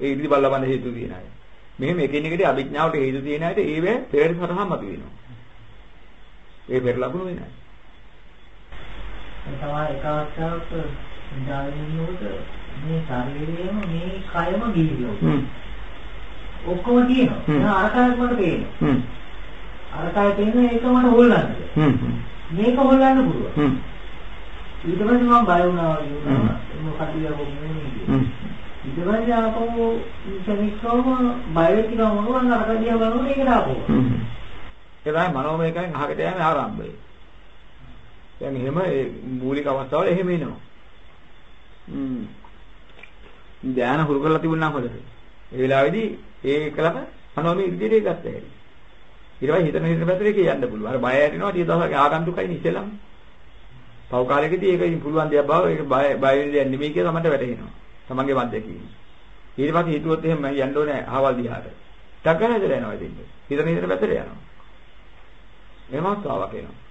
ඒ ඉදිරි බල ලබන්න හේතු තියෙනවා. මෙහෙම එකින් එකට අභිඥාවට හේතු තියෙන ඇයිද ඒවැ පෙරට සතහන් මත වෙනවා. ඒ පෙර ලකුණු වෙනවා. ඒ තමයි එක අවස්ථාවක ඉඳාගෙනනකොට මේ ශරීරයම මේ කයම. හ්ම්. ඔක්කොම තියෙනවා. හ්ම්. දැන් අර කයත් මට පේනවා. හ්ම්. අර කය පේන එක මට හොල්ලන්න. හ්ම්. මේක හොල්ලන්න පුළුවන්. හ්ම්. ඊට පස්සේ මම බය වුණා වගේ. මොකද කියන්නේ හ්ම්. ඊට පස්සේ ආපහු ඉතිරිකවම බය වෙච්ච ගමන් මම අර කඩිය බලනකොට ඒකට ආපහු. හ්ම්. ඒ තමයි මනෝමයකෙන් අහකට යෑමේ ආරම්භය. දැන් එහෙම ඒ මූලික අවස්ථාවල එහෙම එනවා. හ්ම්. ධානය හුරු කරලා තිබුණා හොඳට. ඒ වෙලාවේදී ඒ එකලම මනෝමය ඉදිරියට ගත්ත හැටි. ඊට පස්සේ හිතන හිතන පැත්තට ඒක යන්න පුළුවන්. අර බය ඇතිවෙනවා ටික දවසක් ආගන්තුකයි ඉස්සෙල්ලම. පව් කාලෙකදී ඒක පුළුවන් දෙයක් බව ඒක බය බය වෙන දෙයක් නෙමෙයි කියලා තමයි වැටහෙනවා. තමන්ගේ මන්දකීම. ඊට පස්සේ හිතුවොත් එහෙම යන්න ඕනේ අහවල් දිහාට. ටක් ගාලා ඉඳලා යනවා ඉතින්. හිතන හිතන පැත්තට යනවා. එහෙම අවස්ථාවක් එනවා.